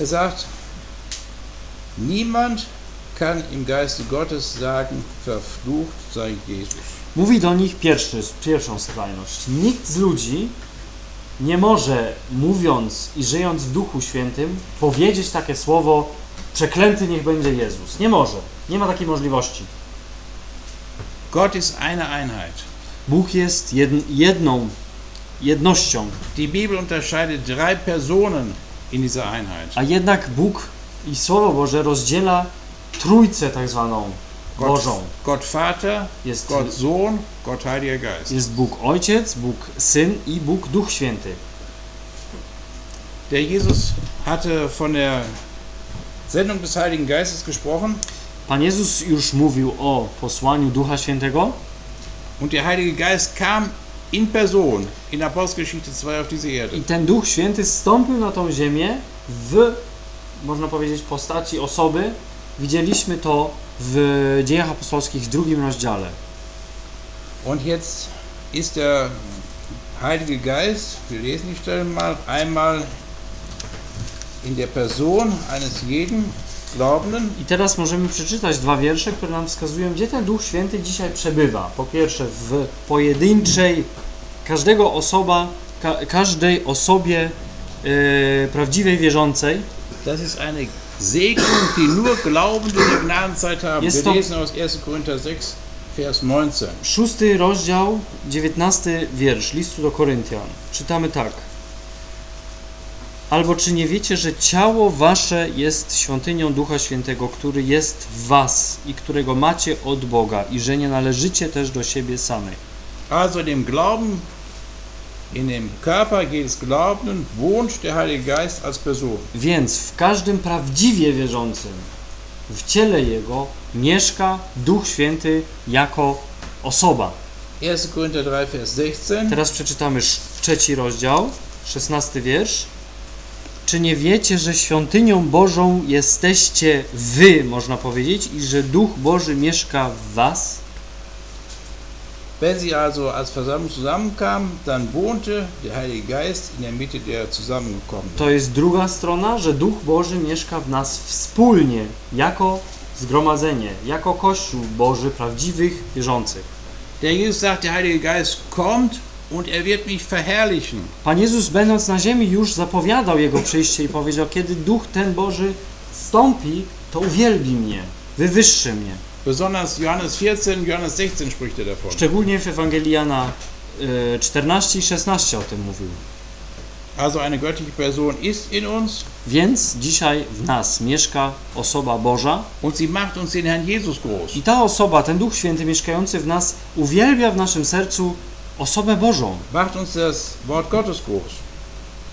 Er sagt, niemand kann im Geiste Gottes sagen, verflucht sei Jesus. Mówi do nich pierwszy, pierwszą skrajność. Nikt z ludzi nie może, mówiąc i żyjąc w Duchu Świętym, powiedzieć takie słowo przeklęty niech będzie Jezus. Nie może. Nie ma takiej możliwości. Gott ist eine Einheit. Bóg jest jed- jedną jednością, Die Bibel unterscheidet drei Personen in dieser Einheit. a jednak Bóg i Słowo Boże rozdziela trójcę tak zwaną Gott, Bożą. Gott Vater, Jest, Gott Sohn, Gott Heiliger Geist. jest Bóg Ojciec, Bóg Syn i Bóg Duch Święty. Der Jesus hatte von der Sendung des Heiligen Geistes gesprochen Pan Jezus już mówił o posłaniu Ducha Świętego und der Heilige Geist kam in Person in Apostelgeschichte 2 auf diese Erde. i ten Duch Święty stąpił na tą ziemię w, można powiedzieć, postaci osoby. Widzieliśmy to w Dziejach Apostolskich w drugim rozdziale. Und jetzt ist der Heilige Geist, wir lesen die Stellen mal, einmal in der Person eines jeden I teraz możemy przeczytać dwa wiersze, które nam wskazują, gdzie ten Duch Święty dzisiaj przebywa. Po pierwsze, w pojedynczej, każdego osoba, ka, każdej osobie e, prawdziwej wierzącej. Das ist eine Segnung, die nur Glaubende in der Gnadenzeit haben. Jest Wir to- lesen aus 1. Korinther 6, Vers 19. Szósty rozdział, dziewiętnasty wiersz listu do Koryntian. Czytamy tak. Albo czy nie wiecie, że ciało wasze jest świątynią Ducha Świętego, który jest w was i którego macie od Boga i że nie należycie też do siebie samych. Also dem Glauben, in dem Körper jedes Glaubenden wohnt der Heilige Geist als Person. Więc w każdym prawdziwie wierzącym, w ciele Jego mieszka Duch Święty jako osoba. 1. Korinther 3, Vers 16. Teraz przeczytamy trzeci rozdział, szesnasty wiersz. Czy nie wiecie, że świątynią Bożą jesteście wy, można powiedzieć, i że Duch Boży mieszka w was? Wenn sie also als Versammlung zusammenkamen, dann wohnte der Heilige Geist in der Mitte der Zusammengekommenen. To jest druga strona, że Duch Boży mieszka w nas wspólnie, jako zgromadzenie, jako Kościół Boży prawdziwych wierzących. Der Jesus sagt, der Heilige Geist kommt und er wird mich verherrlichen. Pan Jezus, będąc na ziemi, już zapowiadał Jego przyjście i powiedział, kiedy Duch ten Boży stąpi, to uwielbi mnie, wywyższy mnie. Besonders Johannes 14, Johannes 16 spricht er davon. Szczególnie w Ewangelii Jana y, 14 i 16 o tym mówił. Also eine göttliche Person ist in uns Więc dzisiaj w nas mieszka osoba Boża und sie macht uns den Herrn Jesus groß. i ta osoba, ten Duch Święty mieszkający w nas, uwielbia w naszym sercu osobę Bożą. Macht uns das Wort Gottes groß.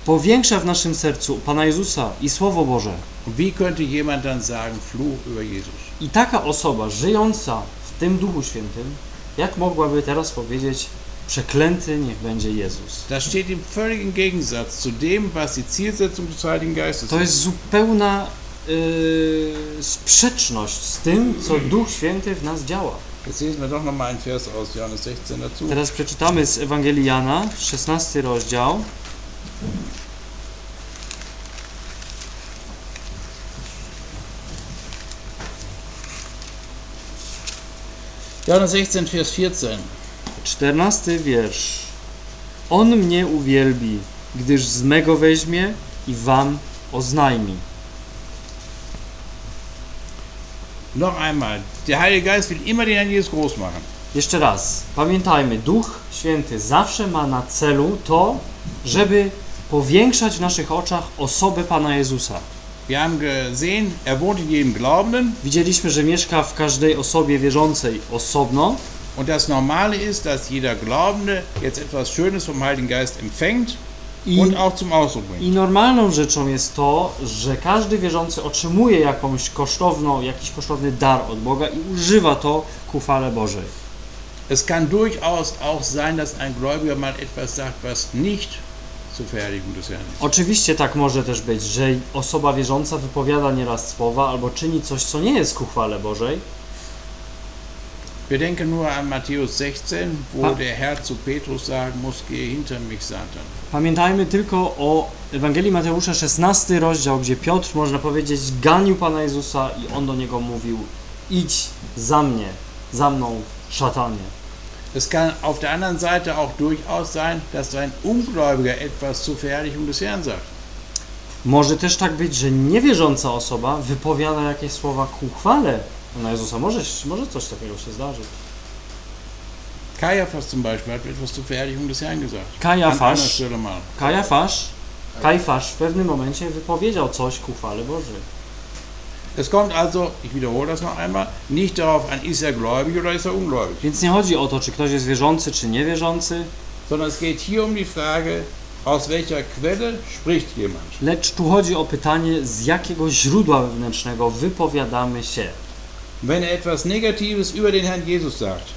Powiększa w naszym sercu Pana Jezusa i Słowo Boże. Wie könnte jemand dann sagen, Fluch über Jesus? I taka osoba żyjąca w tym Duchu Świętym, jak mogłaby teraz powiedzieć, przeklęty niech będzie Jezus. Das steht im völligen Gegensatz zu dem, was die Zielsetzung des Heiligen Geistes To jest zupełna yy, sprzeczność z tym, co Duch Święty w nas działa. Jetzt lesen wir doch nochmal einen Vers aus Johannes 16 dazu. Teraz przeczytamy z Ewangelii Jana, 16 rozdział. Johannes 16, Vers 14. 14 wiersz. On mnie uwielbi, gdyż z mego weźmie i wam oznajmi. Noch einmal, der Heilige Geist will immer den Herrn Jesus groß machen. Jeszcze raz, pamiętajmy, Duch Święty zawsze ma na celu to, żeby powiększać w naszych oczach osobę Pana Jezusa. Wir haben gesehen, er wohnt in jedem Glaubenden Widzieliśmy, że mieszka w każdej osobie wierzącej osobno und das Normale ist, dass jeder Glaubende jetzt etwas Schönes vom Heiligen Geist empfängt i, und auch zum Ausdruck bringt. i normalną rzeczą jest to, że każdy wierzący otrzymuje jakąś kosztowną, jakiś kosztowny dar od Boga i używa to ku chwale Bożej. Es kann durchaus auch sein, dass ein Gläubiger mal etwas sagt, was nicht zur Verherrlichung des Herrn ist. Oczywiście tak może też być, że osoba wierząca wypowiada nieraz słowa albo czyni coś, co nie jest ku chwale Bożej, Wir denken nur an Matthäus 16, wo Pa- der Herr zu Petrus sagen muss, gehe hinter mich, Satan. Pamiętajmy tylko o Ewangelii Mateusza 16 rozdział, gdzie Piotr, można powiedzieć, ganił Pana Jezusa i on do niego mówił idź za mnie, za mną, szatanie. Es kann auf der anderen Seite auch durchaus sein, dass ein Ungläubiger etwas zur Verherrlichung des Herrn sagt. Może też tak być, że niewierząca osoba wypowiada jakieś słowa ku chwale Pana Jezusa. Może, może coś takiego się zdarzyć. Kaiaphas zum Beispiel hat etwas zur Verherrlichung des Herrn gesagt. Kajafasz. Kajafasz, Kajfasz w pewnym momencie wypowiedział coś ku chwale Bożej. Es kommt also, ich wiederhole das noch einmal, nicht darauf an, ist er gläubig oder ist er ungläubig, Więc nie chodzi o to, czy ktoś jest wierzący, czy niewierzący, sondern es geht hier um die Frage, aus welcher Quelle spricht jemand. lecz tu chodzi o pytanie, z jakiego źródła wewnętrznego wypowiadamy się. Wenn er etwas Negatives über den Herrn Jesus sagt,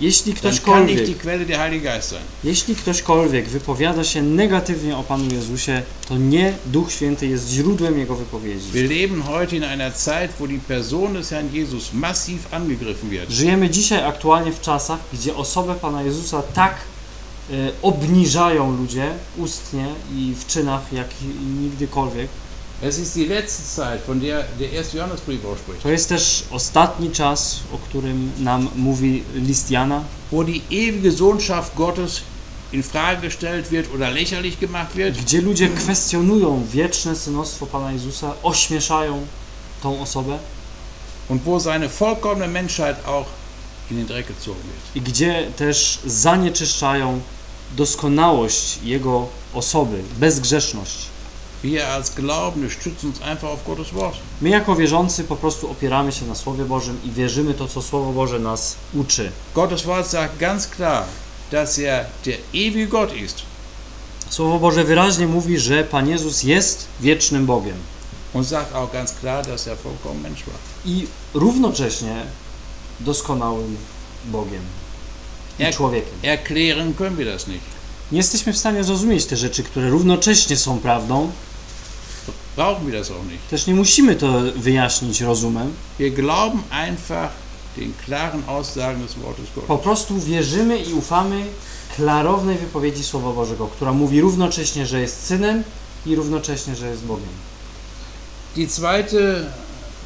Jeśli ktośkolwiek, jeśli ktośkolwiek wypowiada się negatywnie o Panu Jezusie, to nie Duch Święty jest źródłem jego wypowiedzi. Żyjemy dzisiaj aktualnie w czasach, gdzie osobę Pana Jezusa tak e, obniżają ludzie ustnie i w czynach, jak nigdykolwiek. Es ist die letzte Zeit, von der der erste Johannesbrief auch spricht, To jest też ostatni czas, o którym nam mówi list Jana, wo die ewige Sohnschaft Gottes in Frage gestellt wird oder lächerlich gemacht wird. gdzie ludzie kwestionują wieczne synostwo Pana Jezusa, ośmieszają tą osobę und wo seine vollkommene Menschheit auch in den Dreck gezogen wird. i gdzie też zanieczyszczają doskonałość Jego osoby, bezgrzeszność. My jako wierzący po prostu opieramy się na Słowie Bożym i wierzymy to, co Słowo Boże nas uczy. Gottes Wort sagt ganz klar, dass er der ewige Gott ist Słowo Boże wyraźnie mówi, że Pan Jezus jest wiecznym Bogiem und sagt auch ganz klar, dass er vollkommen Mensch war. i równocześnie doskonałym Bogiem i Jak- człowiekiem. Erklären können wir das nicht. Nie jesteśmy w stanie zrozumieć te rzeczy, które równocześnie są prawdą. Brauchen wir das auch nicht. Też nie musimy to wyjaśnić rozumem. Wir glauben einfach den klaren Aussagen des Wortes Po Gottes. prostu wierzymy i ufamy klarownej wypowiedzi Słowa Bożego, która mówi równocześnie, że jest Synem i równocześnie, że jest Bogiem. Die zweite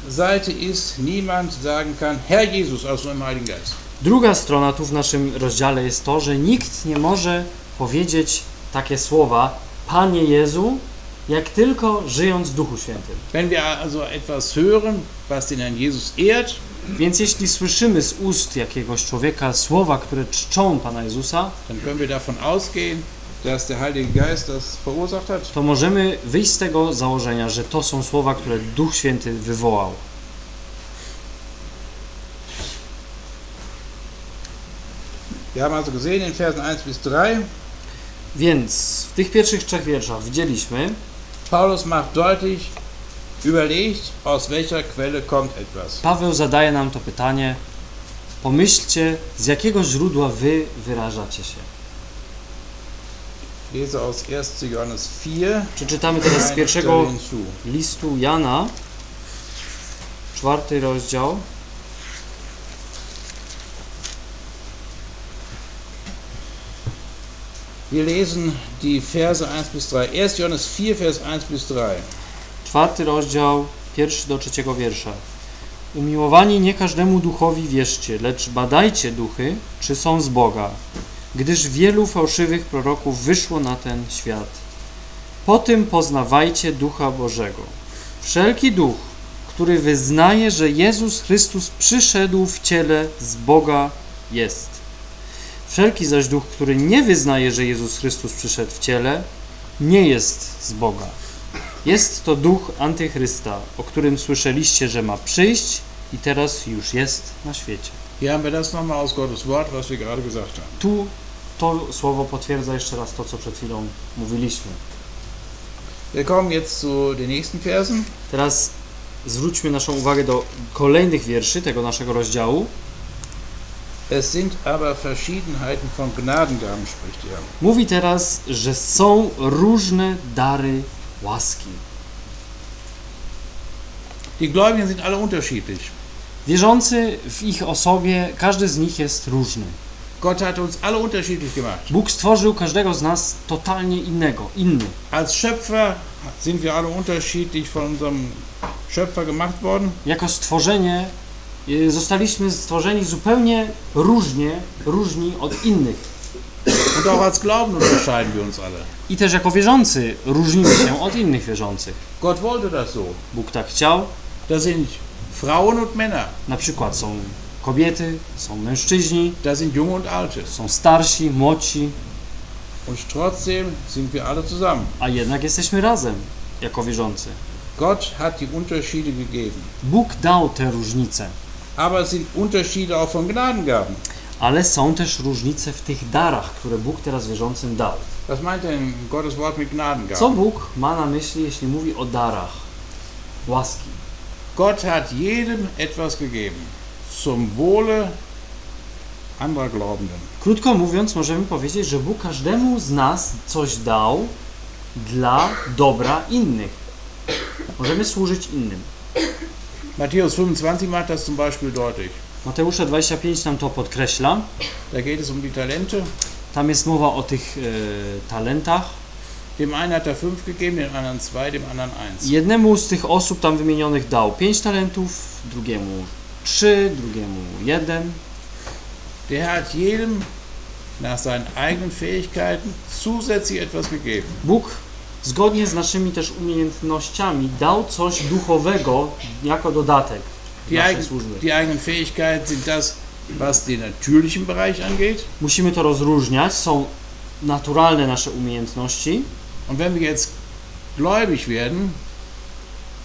Seite ist, niemand sagen kann, Herr Jesus aus dem Heiligen Geist. Druga strona tu w naszym rozdziale jest to, że nikt nie może powiedzieć takie słowa Panie Jezu, jak tylko żyjąc w Duchu Świętym. Wenn wir also etwas hören, was den Herrn Jesus ehrt, Więc jeśli słyszymy z ust jakiegoś człowieka słowa, które czczą Pana Jezusa, dann können wir davon ausgehen, dass der Heilige Geist das verursacht hat. to możemy wyjść z tego założenia, że to są słowa, które Duch Święty wywołał. Wir haben also gesehen in Versen 1 bis 3, Więc w tych pierwszych trzech wierszach widzieliśmy, Paulus macht deutlich, überlegt, aus welcher Quelle kommt etwas. Paweł zadaje nam to pytanie: pomyślcie, z jakiego źródła wy wyrażacie się. Lese aus 1. Johannes 4, Przeczytamy teraz z pierwszego listu Jana, czwarty rozdział. Wir lesen die Verse 1 bis 3. 1. Johannes 4, Vers 1 bis 3. Czwarty rozdział, pierwszy do trzeciego wiersza. Umiłowani nie każdemu duchowi wierzcie, lecz badajcie duchy, czy są z Boga, gdyż wielu fałszywych proroków wyszło na ten świat. Po tym poznawajcie ducha Bożego. Wszelki duch, który wyznaje, że Jezus Chrystus przyszedł w ciele z Boga, jest. Wszelki zaś duch, który nie wyznaje, że Jezus Chrystus przyszedł w ciele, nie jest z Boga. Jest to duch antychrysta, o którym słyszeliście, że ma przyjść i teraz już jest na świecie. Hier haben wir das nochmal aus Gottes Wort, was wir gerade gesagt haben. Tu to słowo potwierdza jeszcze raz to, co przed chwilą mówiliśmy. Wir kommen jetzt zu den nächsten Versen. Teraz zwróćmy naszą uwagę do kolejnych wierszy tego naszego rozdziału. Es sind aber Verschiedenheiten von Gnadengaben, spricht er. Mówi teraz, że są różne dary łaski. Die Gläubigen sind alle unterschiedlich. Wierzący w ich osobie, każdy z nich jest różny. Gott hat uns alle unterschiedlich gemacht. Bóg stworzył każdego z nas totalnie innego, inny. Als Schöpfer sind wir alle unterschiedlich von unserem Schöpfer gemacht worden. Jako stworzenie zostaliśmy stworzeni zupełnie różnie, różni od innych. Und auch als Glauben unterscheiden wir uns alle. I też jako wierzący różnimy się od innych wierzących. Gott wollte das so. Bóg tak chciał. Das sind Frauen und Männer. Na przykład są kobiety, są mężczyźni, Das sind Junge und Alte. są starsi, młodsi, Und trotzdem sind wir alle zusammen. a jednak jesteśmy razem jako wierzący. Gott hat die Unterschiede gegeben. Bóg dał te różnice, Aber sind Unterschiede auch von Gnadengaben. ale są też różnice w tych darach, które Bóg teraz wierzącym dał. Was meint denn Gottes Wort mit Co Gnadengaben? Bóg ma na myśli, jeśli mówi o darach łaski? Gott hat jedem etwas gegeben. Zum Wohle anderer Glaubenden. Krótko mówiąc, możemy powiedzieć, że Bóg każdemu z nas coś dał dla dobra innych. Możemy służyć innym. Matthäus 25 macht das zum Beispiel deutlich. Mateusza 25 nam to podkreśla. Da geht es um die Talente. Tam jest mowa o tych e, talentach. Dem einen hat er fünf gegeben, dem anderen zwei, dem anderen eins. Jednemu z tych osób tam wymienionych dał 5 talentów, drugiemu 3, drugiemu 1. Der hat jedem nach seinen eigenen Fähigkeiten zusätzlich etwas gegeben. Bóg zgodnie z naszymi też umiejętnościami dał coś duchowego jako dodatek Die, naszej służby. die eigenen Fähigkeiten sind das, was den natürlichen Bereich angeht. Musimy to rozróżniać. Są naturalne nasze umiejętności, Und wenn wir jetzt gläubig werden,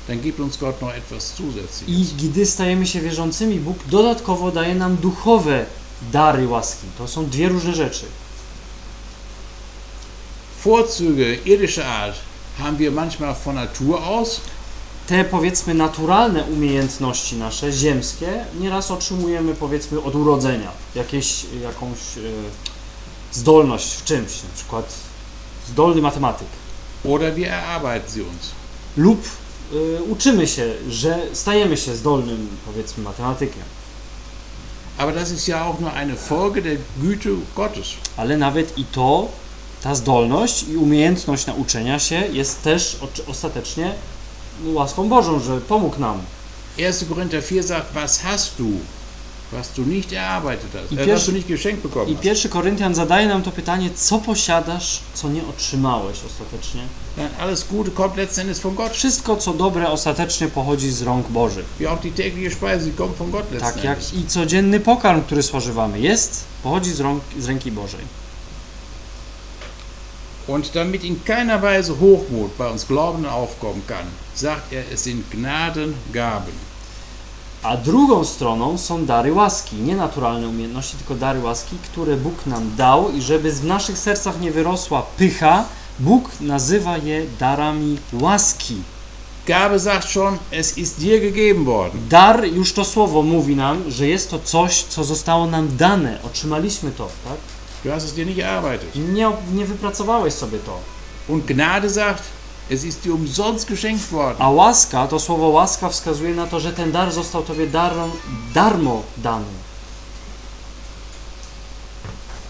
dann gibt uns Gott noch etwas i zusätzliches. gdy stajemy się wierzącymi, Bóg dodatkowo daje nam duchowe dary łaski. To są dwie różne rzeczy. Vorzüge irdischer Art haben wir manchmal von Natur aus. Te powiedzmy naturalne umiejętności nasze, ziemskie, nieraz otrzymujemy powiedzmy od urodzenia. Jakieś, jakąś e, zdolność w czymś, na przykład zdolny matematyk. Oder wir erarbeiten sie uns. Lub e, uczymy się, że stajemy się zdolnym powiedzmy matematykiem. Aber das ist ja auch nur eine Folge der Güte Gottes. Ale nawet i to, ta zdolność i umiejętność nauczenia się jest też ostatecznie łaską Bożą, że pomógł nam. 1. Korinther 4 sagt, was hast du, was du nicht erarbeitet hast, I äh, was pierwszy- du nicht geschenkt bekommen I pierwszy Koryntian zadaje nam to pytanie, co posiadasz, co nie otrzymałeś ostatecznie. Alles Gute kommt letzten Endes von Gott. Wszystko, co dobre, ostatecznie pochodzi z rąk Bożych. Wie auch die tägliche Speise, kommt von Gott letzten Tak jak i codzienny pokarm, który spożywamy, jest, pochodzi z, rąk, z ręki Bożej. Und damit in keiner Weise Hochmut bei uns Glaubenden aufkommen kann, sagt er, es sind Gnadengaben. A drugą stroną są dary łaski, nie naturalne umiejętności, tylko dary łaski, które Bóg nam dał i żeby w naszych sercach nie wyrosła pycha, Bóg nazywa je darami łaski. Gabe sagt schon, es ist dir gegeben worden. Dar, już to słowo mówi nam, że jest to coś, co zostało nam dane, otrzymaliśmy to, tak? Du hast es dir nicht erarbeitet. Nie, nie wypracowałeś sobie to. Und Gnade sagt, es ist dir umsonst geschenkt worden. A łaska, to słowo łaska wskazuje na to, że ten dar został tobie darą, darmo dany.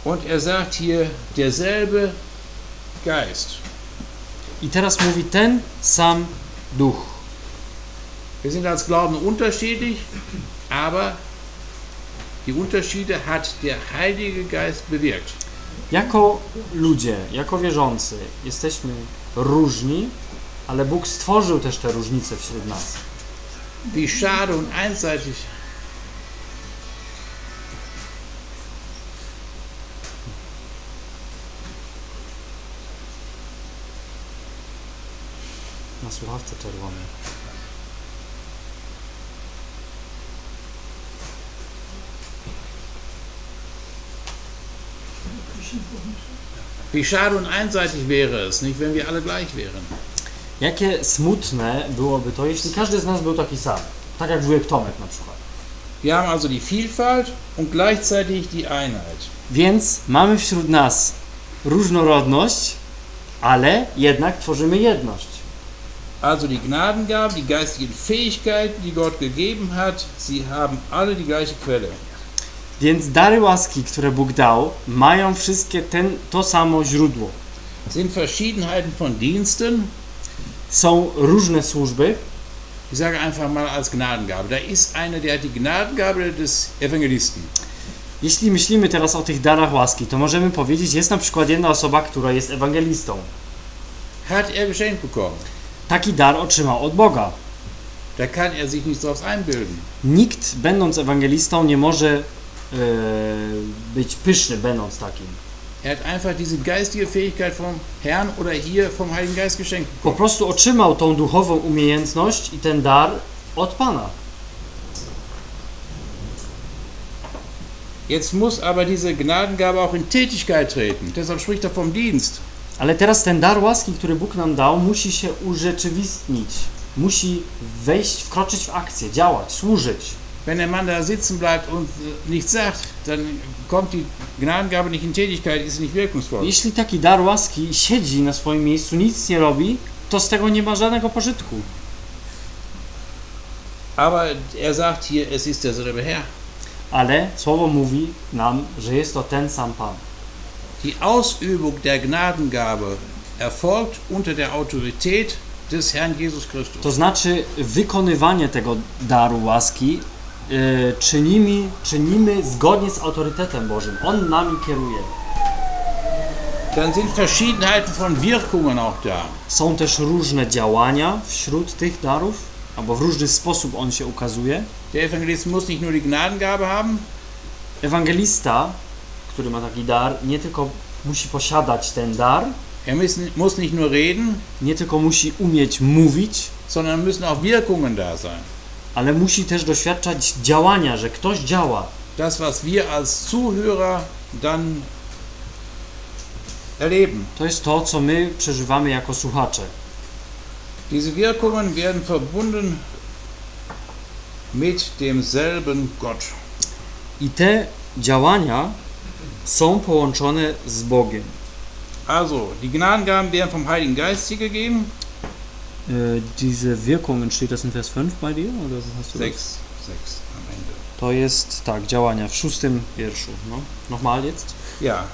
Und er sagt hier, derselbe Geist. I teraz mówi ten sam duch. Wir sind als Glauben unterschiedlich, aber die Unterschiede hat der Heilige Geist bewirkt. Jako ludzie, jako wierzący, jesteśmy różni, ale Bóg stworzył też te różnice wśród nas. Wie schade und einseitig Na słuchawce czerwonej. Wie schade und einseitig wäre es, nicht, wenn wir alle gleich wären. Jakie smutne byłoby to, jeśli każdy z nas był taki sam. Tak jak wujek Tomek na przykład. Wir haben also die Vielfalt und gleichzeitig die Einheit. Więc mamy wśród nas różnorodność, ale jednak tworzymy jedność. Also die Gnadengaben, die geistigen Fähigkeiten, die Gott gegeben hat, sie haben alle die gleiche Quelle. Więc dary łaski, które Bóg dał, mają wszystkie ten, to samo źródło. Sind Verschiedenheiten von Diensten. Są różne służby. Ich sage einfach mal als Gnadengabe. Da ist einer, der hat die Gnadengabe des Evangelisten. Jeśli myślimy teraz o tych darach łaski, to możemy powiedzieć, jest na przykład jedna osoba, która jest ewangelistą. Hat er geschenkt bekommen. Taki dar otrzymał od Boga. Da kann er sich nichts draus einbilden. Nikt, będąc ewangelistą, nie może być pyszny, będąc takim. Er hat einfach diese geistige Fähigkeit vom Herrn oder hier vom Heiligen Geist geschenkt Po prostu otrzymał tą duchową umiejętność i ten dar od Pana. Jetzt muss aber diese Gnadengabe auch in Tätigkeit treten. Deshalb spricht er vom Dienst. Ale teraz ten dar łaski, który Bóg nam dał, musi się urzeczywistnić. Musi wejść, wkroczyć w akcję, działać, służyć. Wenn der Mann da sitzen bleibt und äh, nichts sagt, dann kommt die Gnadengabe nicht in Tätigkeit, ist nicht wirkungsvoll. Jeśli taki dar łaski siedzi na swoim miejscu, nic nie robi, to z tego nie ma żadnego pożytku. Aber er sagt hier, es ist derselbe Herr. Ale słowo mówi nam, że jest to ten sam Pan. Die Ausübung der Gnadengabe erfolgt unter der Autorität des Herrn Jesus Christus. To znaczy wykonywanie tego daru łaski czynimy, czynimy zgodnie z autorytetem Bożym. On nami kieruje. Dann sind Verschiedenheiten von Wirkungen auch da. Są też różne działania wśród tych darów, albo w różny sposób on się ukazuje. Der Evangelist muss nicht nur die Gnadengabe haben, Ewangelista, który ma taki dar, nie tylko musi posiadać ten dar, er muss, muss nicht nur reden, nie tylko musi umieć mówić, sondern müssen auch Wirkungen da sein. Ale musi też doświadczać działania, że ktoś działa. Das, was wir als Zuhörer dann erleben. To jest to, co my przeżywamy jako słuchacze. Diese Wirkungen werden verbunden mit demselben Gott. I te działania są połączone z Bogiem. Also, die Gnadengaben werden vom Heiligen Geist gegeben. Äh, diese Wirkungen, steht das in Vers 5 bei dir? Oder hast du das? Sechs, sechs am Ende. To jest, tak, działania w szóstym wierszu. No. Nochmal jetzt. Ja,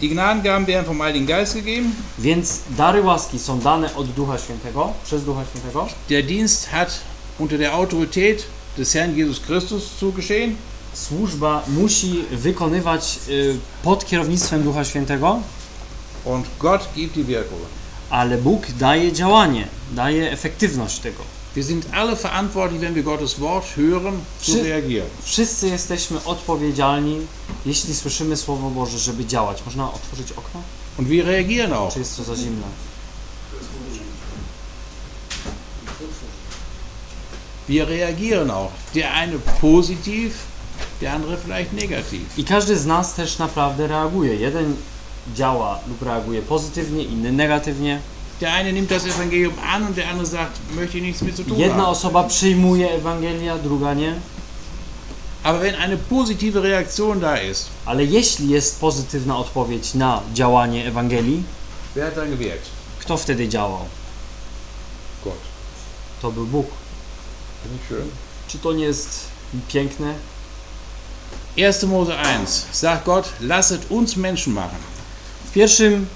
die Gnadengaben werden vom Heiligen Geist gegeben. Więc dary łaski są dane od Ducha Świętego, przez Ducha Świętego. Der Dienst hat unter der Autorität des Herrn Jesus Christus zu geschehen. Służba musi wykonywać y, pod kierownictwem Ducha Świętego, Und Gott gibt die Wirkung. Ale Bóg daje działanie, daje efektywność tego. Wir sind alle verantwortlich, wenn wir Gottes Wort hören, zu reagieren. Wszyscy jesteśmy odpowiedzialni, jeśli słyszymy Słowo Boże, żeby działać. Można otworzyć okno? Und wir reagieren auch. Czy jest to za zimne? Wir reagieren auch. Der eine positiv, der andere vielleicht negativ. I każdy z nas też naprawdę reaguje. Jeden działa lub reaguje pozytywnie, inny negatywnie. Der eine nimmt das Evangelium an und der andere sagt, möchte ich nichts mit zu tun Jedna osoba przyjmuje Ewangelia, druga nie. Aber wenn eine positive Reaktion da ist, Ale jeśli jest pozytywna odpowiedź na działanie Ewangelii, wer hat dann gewirkt? kto wtedy działał? Gott. To był Bóg. Czy to nie jest piękne? 1. Mose 1 sagt Gott, lasset uns Menschen machen. W pierwszym,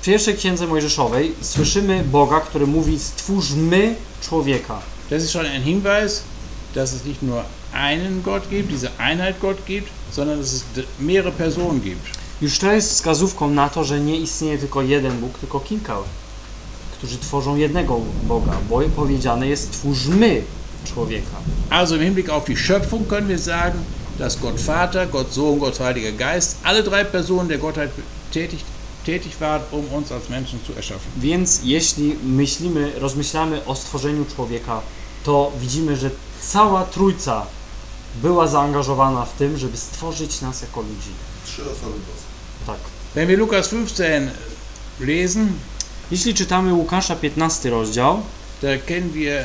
w pierwszej księdze Mojżeszowej słyszymy Boga, który mówi: Stwórzmy człowieka. Das ist schon ein Hinweis, dass es nicht nur einen Gott gibt, diese Einheit Gott gibt, sondern dass es mehrere Personen gibt. Już to jest wskazówką na to, że nie istnieje tylko jeden Bóg, tylko kilka, którzy tworzą jednego Boga, bo powiedziane jest: Stwórzmy człowieka. Also im Hinblick auf die Schöpfung können wir sagen, dass Gott Vater, Gott Sohn, Gott Heiliger Geist, alle drei Personen der Gottheit tätig, tätig waren, um uns als Menschen zu erschaffen. Więc jeśli myślimy, rozmyślamy o stworzeniu człowieka, to widzimy, że cała trójca była zaangażowana w tym, żeby stworzyć nas jako ludzi. Trzy osoby boskie. Tak. Wenn wir Lukas 15 lesen, Jeśli czytamy Łukasza 15 rozdział, da kennen wir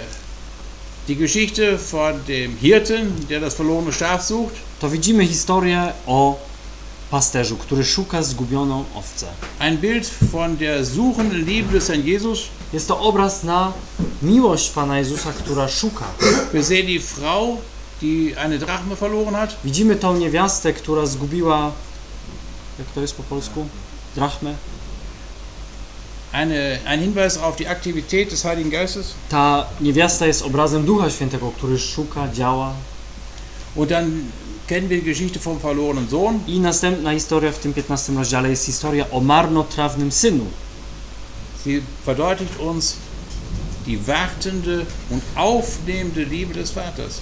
die Geschichte von dem Hirten, der das verlorene Schaf sucht. to widzimy historię o pasterzu, który szuka zgubioną owcę. Ein Bild von der suchenden Liebe des Herrn Jesus. Jest to obraz na miłość Pana Jezusa, która szuka. Wir sehen die Frau, die eine Drachme verloren hat. Widzimy tą niewiastę, która zgubiła, jak to jest po polsku? Drachmę. Eine, ein Hinweis auf die Aktivität des Heiligen Geistes. Ta niewiasta jest obrazem Ducha Świętego, który szuka, działa. Und dann kennen wir die Geschichte vom verlorenen Sohn. I następna historia w tym 15 rozdziale jest historia o marnotrawnym synu. Sie verdeutlicht uns die wartende und aufnehmende Liebe des Vaters.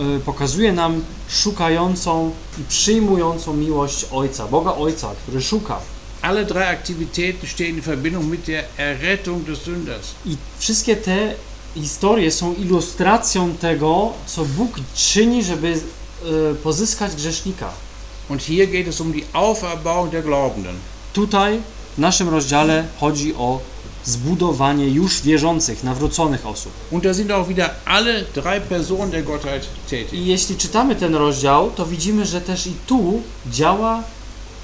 Y, Pokazuje nam szukającą i przyjmującą miłość Ojca, Boga Ojca, który szuka. Alle drei Aktivitäten stehen in Verbindung mit der Errettung des Sünders. I wszystkie te historie są ilustracją tego, co Bóg czyni, żeby pozyskać grzesznika. Und hier geht es um die Auferbauung der Glaubenden. Tutaj w naszym rozdziale chodzi o zbudowanie już wierzących, nawróconych osób. Und da sind auch wieder alle drei Personen der Gottheit tätig. I jeśli czytamy ten rozdział, to widzimy, że też i tu działa,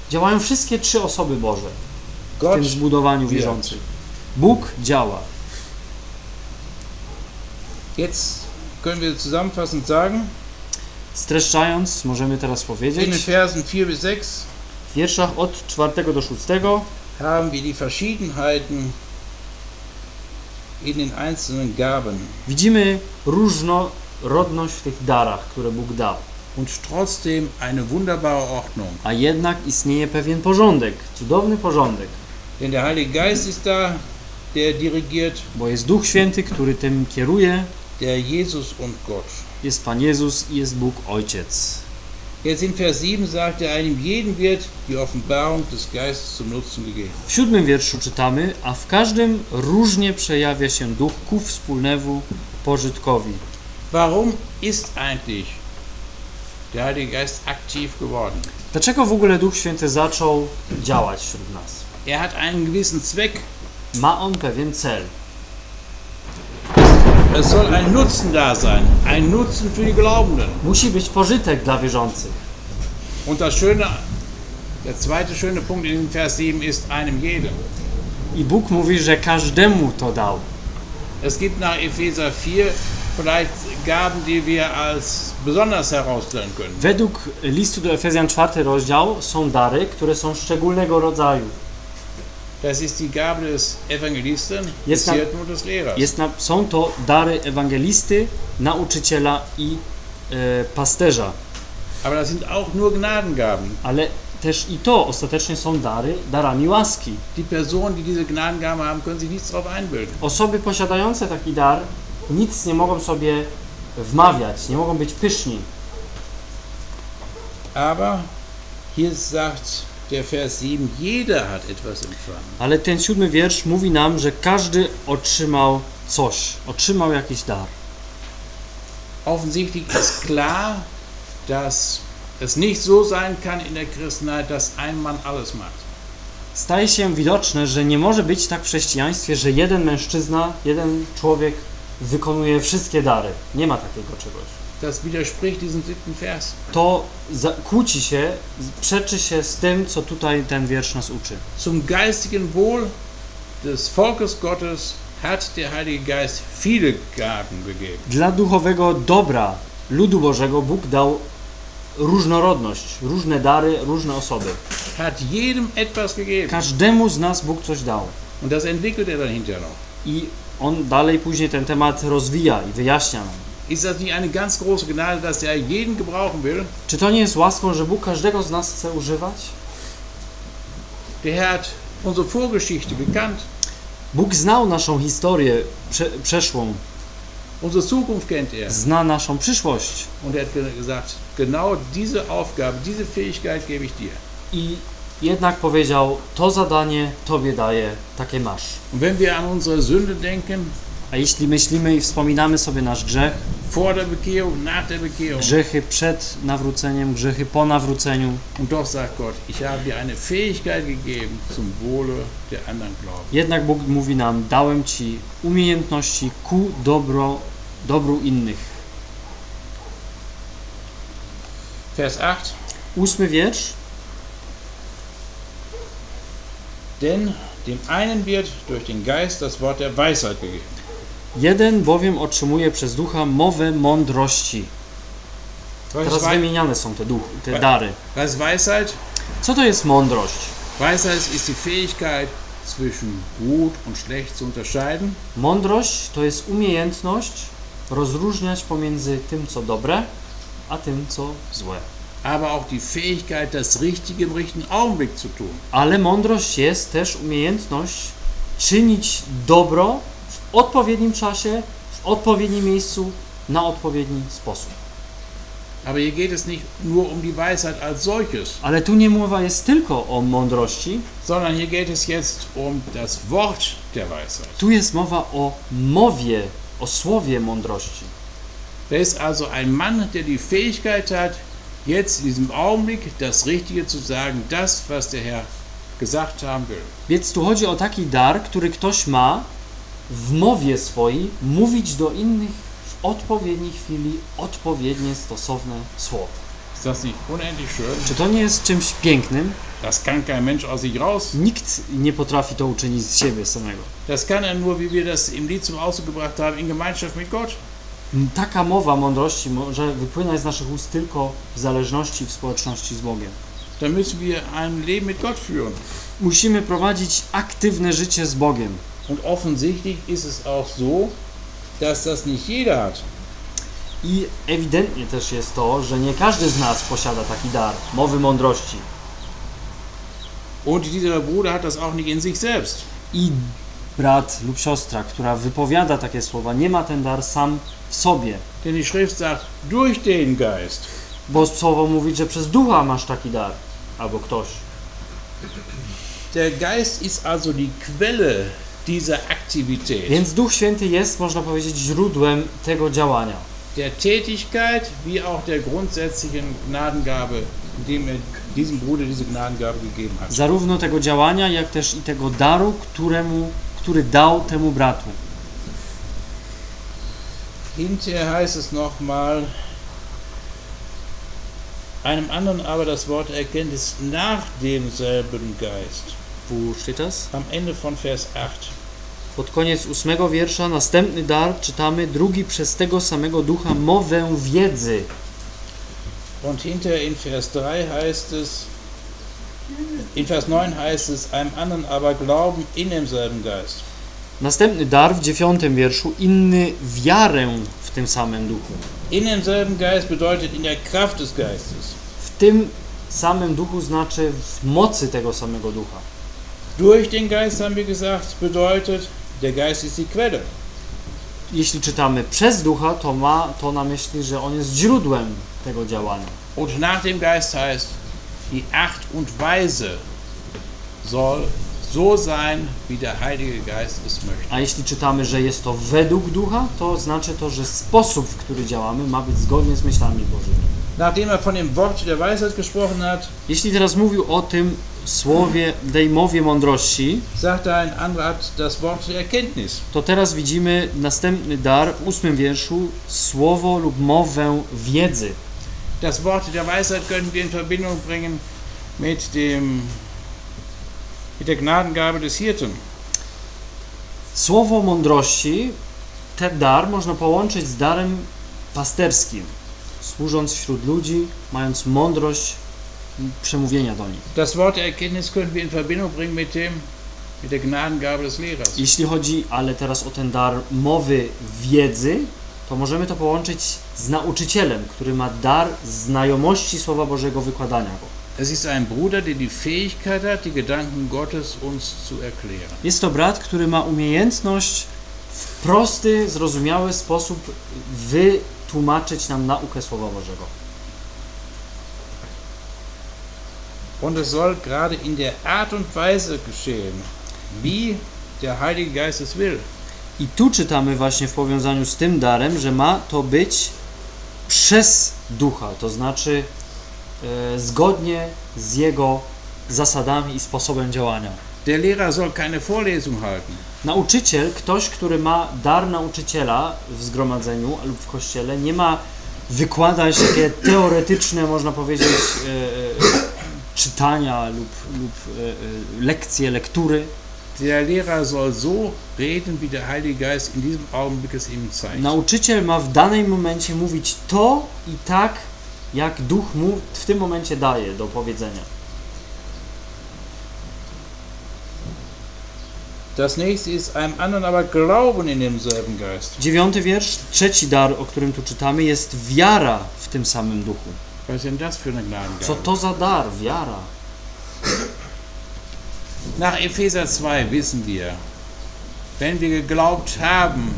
działają wszystkie trzy osoby Boże w tym zbudowaniu wie. wierzących. Bóg działa. Jetzt können wir zusammenfassend sagen, Streszczając, możemy teraz in den powiedzieć, Versen 4 bis 6 w wierszach od 4 do 6 haben wir die Verschiedenheiten in den einzelnen Gaben. widzimy różnorodność w tych darach, które Bóg dał. Und trotzdem eine wunderbare Ordnung. A jednak istnieje pewien porządek, cudowny porządek, Denn der Heilige Geist ist da, der dirigiert, bo jest Duch Święty, który tym kieruje, der Jesus und Gott. Jest Pan Jezus i jest Bóg Ojciec. Jetzt in Vers 7 sagt er, einem jeden wird die Offenbarung des Geistes zum Nutzen gegeben. W siódmym wierszu czytamy, a w każdym różnie przejawia się duch ku wspólnemu pożytkowi. Warum ist eigentlich der Heilige Geist aktiv geworden? Dlaczego w ogóle Duch Święty zaczął działać wśród nas? Er hat einen gewissen Zweck. Ma on pewien cel. Es soll ein Nutzen da sein, ein Nutzen für die Glaubenden. Musi być pożytek dla wierzących. Und das Schöne, der zweite schöne Punkt in Vers 7 ist einem jedem. I Bóg mówi, że każdemu to dał. Es gibt nach Epheser 4 vielleicht Gaben, die wir als besonders herausstellen können. Według listu do Efezjan 4 rozdział są dary, które są szczególnego rodzaju. Das ist die Gabe des Evangelisten, des Jetzt na- Hirten und des Lehrers. Jest na, są to dary ewangelisty, nauczyciela i e, pasterza. Aber das sind auch nur Gnadengaben. Ale też i to ostatecznie są dary, darami łaski. Die Personen, die diese Gnadengaben haben, können sich nichts darauf einbilden. Osoby posiadające taki dar nic nie mogą sobie wmawiać, nie mogą być pyszni. Aber hier sagt der Vers 7, jeder hat etwas empfangen. Ale ten siódmy wiersz mówi nam, że każdy otrzymał coś, otrzymał jakiś dar. Offensichtlich ist klar, dass es nicht so sein kann in der Christenheit, dass ein Mann alles macht. Staje się widoczne, że nie może być tak w chrześcijaństwie, że jeden mężczyzna, jeden człowiek wykonuje wszystkie dary. Nie ma takiego czegoś. Das widerspricht diesem siebten Vers. To kłóci się, przeczy się z tym, co tutaj ten wiersz nas uczy. Zum geistigen Wohl des Volkes Gottes hat der Heilige Geist viele Gaben gegeben. Dla duchowego dobra ludu Bożego Bóg dał różnorodność, różne dary, różne osoby. Hat jedem etwas gegeben. Każdemu z nas Bóg coś dał. Und das entwickelt er dann hinterher noch. I on dalej później ten temat rozwija i wyjaśnia nam. Ist das nicht eine ganz große Gnade, dass er jeden gebrauchen will? Czy to nie jest łaską, że Bóg każdego z nas chce używać? Der Herr hat unsere Vorgeschichte gekannt, Bóg znał naszą historię prze, przeszłą, unsere Zukunft kennt er. zna naszą przyszłość. Und er hat ge- gesagt, genau diese Aufgabe, diese Fähigkeit gebe ich dir. I jednak powiedział, to zadanie Tobie daję, takie masz. Und wenn wir an unsere Sünde denken, A jeśli myślimy i wspominamy sobie nasz grzech, grzechy przed nawróceniem, grzechy po nawróceniu, jednak Bóg mówi nam, dałem Ci umiejętności ku dobro, dobru innych. Vers 8. Ósmy wiersz. Denn dem einen wird durch den Geist das Wort der Weisheit gegeben. Jeden bowiem otrzymuje przez ducha mowę mądrości. Teraz wymieniane są te, duch, te dary. was ist Weisheit? Co to jest mądrość? Weisheit ist die Fähigkeit, zwischen gut und schlecht zu unterscheiden Mądrość to jest umiejętność rozróżniać pomiędzy tym, co dobre, a tym, co złe. aber auch die Fähigkeit, das Richtige im richtigen Augenblick zu tun. Ale mądrość jest też umiejętność czynić dobro w odpowiednim czasie, w odpowiednim miejscu, na odpowiedni sposób. Aber hier geht es nicht nur um die Weisheit als solches, Ale tu nie mowa jest tylko o mądrości, sondern hier geht es jetzt um das Wort der Weisheit. tu jest mowa o mowie, o słowie mądrości. Da ist also ein Mann, der die Fähigkeit hat, jetzt in diesem Augenblick das Richtige zu sagen, das, was der Herr gesagt haben will. Więc tu chodzi o taki dar, który ktoś ma w mowie swojej mówić do innych w odpowiedniej chwili odpowiednie stosowne schön? Czy to nie jest czymś pięknym? Das kann kein Mensch aus sich raus. Nikt nie potrafi to uczynić z siebie samego. Das kann er nur, wie wir das im Lied zum Ausdruck gebracht haben, in Gemeinschaft mit Gott. Taka mowa mądrości może wypłynąć z naszych ust tylko w zależności w społeczności z Bogiem. Da müssen wir ein Leben mit Gott führen. Musimy prowadzić aktywne życie z Bogiem. Und offensichtlich ist es auch so, dass das nicht jeder hat. I ewidentnie też jest to, że nie każdy z nas posiada taki dar mowy mądrości. Und dieser Bruder hat das auch nicht in sich selbst. I brat lub siostra, która wypowiada takie słowa, nie ma ten dar sam w sobie. Denn die Schrift sagt, durch den Geist. Bo słowo mówi, że przez ducha masz taki dar. Albo ktoś. Der Geist ist also die Quelle dieser Aktivität, Więc Duch Święty jest, można powiedzieć, źródłem tego działania. der Tätigkeit wie auch der grundsätzlichen Gnadengabe, indem er diesem Bruder diese Gnadengabe gegeben hat. Zarówno tego działania, jak też i tego daru, któremu, który dał temu bratu. Hinterher heißt es nochmal, einem anderen aber das Wort Erkenntnis nach demselben Geist. Steht das? Am Ende von Vers 8. Pod koniec ósmego wiersza, następny dar, czytamy, drugi przez tego samego ducha mowę wiedzy. Und hinterher in Vers 3 heißt es, in Vers 9 heißt es, einem anderen aber Glauben in demselben Geist. Następny dar w dziewiątym wierszu, inny wiarę w tym samym duchu. In demselben Geist bedeutet in der Kraft des Geistes. W tym samym duchu znaczy w mocy tego samego ducha. Durch den Geist haben wir gesagt, bedeutet, der Geist ist die Quelle. Jeśli czytamy przez ducha, to ma to na myśli, że on jest źródłem tego działania. Und nach dem Geist heißt, die Art und Weise soll so sein, wie der Heilige Geist es möchte. A jeśli czytamy, że jest to według ducha, to znaczy to, że sposób, w który działamy, ma być zgodnie z myślami Bożymi. Nachdem er von dem Wort der Weisheit gesprochen hat, Jeśli teraz mówił o tym słowie, tej mowie mądrości, sagt er, ein anderer hat das Wort der Erkenntnis. to teraz widzimy następny dar w ósmym wierszu, słowo lub mowę wiedzy. Das Wort der Weisheit können wir in Verbindung bringen mit dem mit der Gnadengabe des Hirten. Słowo mądrości, ten dar można połączyć z darem pasterskim, służąc wśród ludzi, mając mądrość przemówienia do nich. Das Wort Erkenntnis können wir in Verbindung bringen mit dem mit der Gnadengabe des Lehrers. Jeśli chodzi ale teraz o ten dar mowy wiedzy, to możemy to połączyć z nauczycielem, który ma dar znajomości Słowa Bożego, wykładania go. Es ist ein Bruder, der die Fähigkeit hat, die Gedanken Gottes uns zu erklären. Jest to brat, który ma umiejętność w prosty, zrozumiały sposób wytłumaczyć nam naukę Słowa Bożego. Und es soll gerade in der Art und Weise geschehen, wie der Heilige Geist es will. I tu czytamy właśnie w powiązaniu z tym darem, że ma to być przez ducha, to znaczy e, zgodnie z jego zasadami i sposobem działania. Der Lehrer soll keine Vorlesung halten. Nauczyciel, ktoś, który ma dar nauczyciela w zgromadzeniu lub w kościele, nie ma wykładać takie teoretyczne, można powiedzieć, e, e, czytania lub, lub e, lekcje, lektury. Der Lehrer soll so reden, wie der Heilige Geist in diesem Augenblick es ihm zeigt. Nauczyciel ma w danym momencie mówić to i tak, jak duch mu w tym momencie daje do powiedzenia. Das nächste ist einem anderen aber Glauben in demselben Geist. Dziewiąty wiersz, trzeci dar, o którym tu czytamy, jest wiara w tym samym duchu. Was denn das für eine Co Gnadengabe? to za dar? Wiara. Nach Epheser 2 wissen wir, wenn wir geglaubt haben,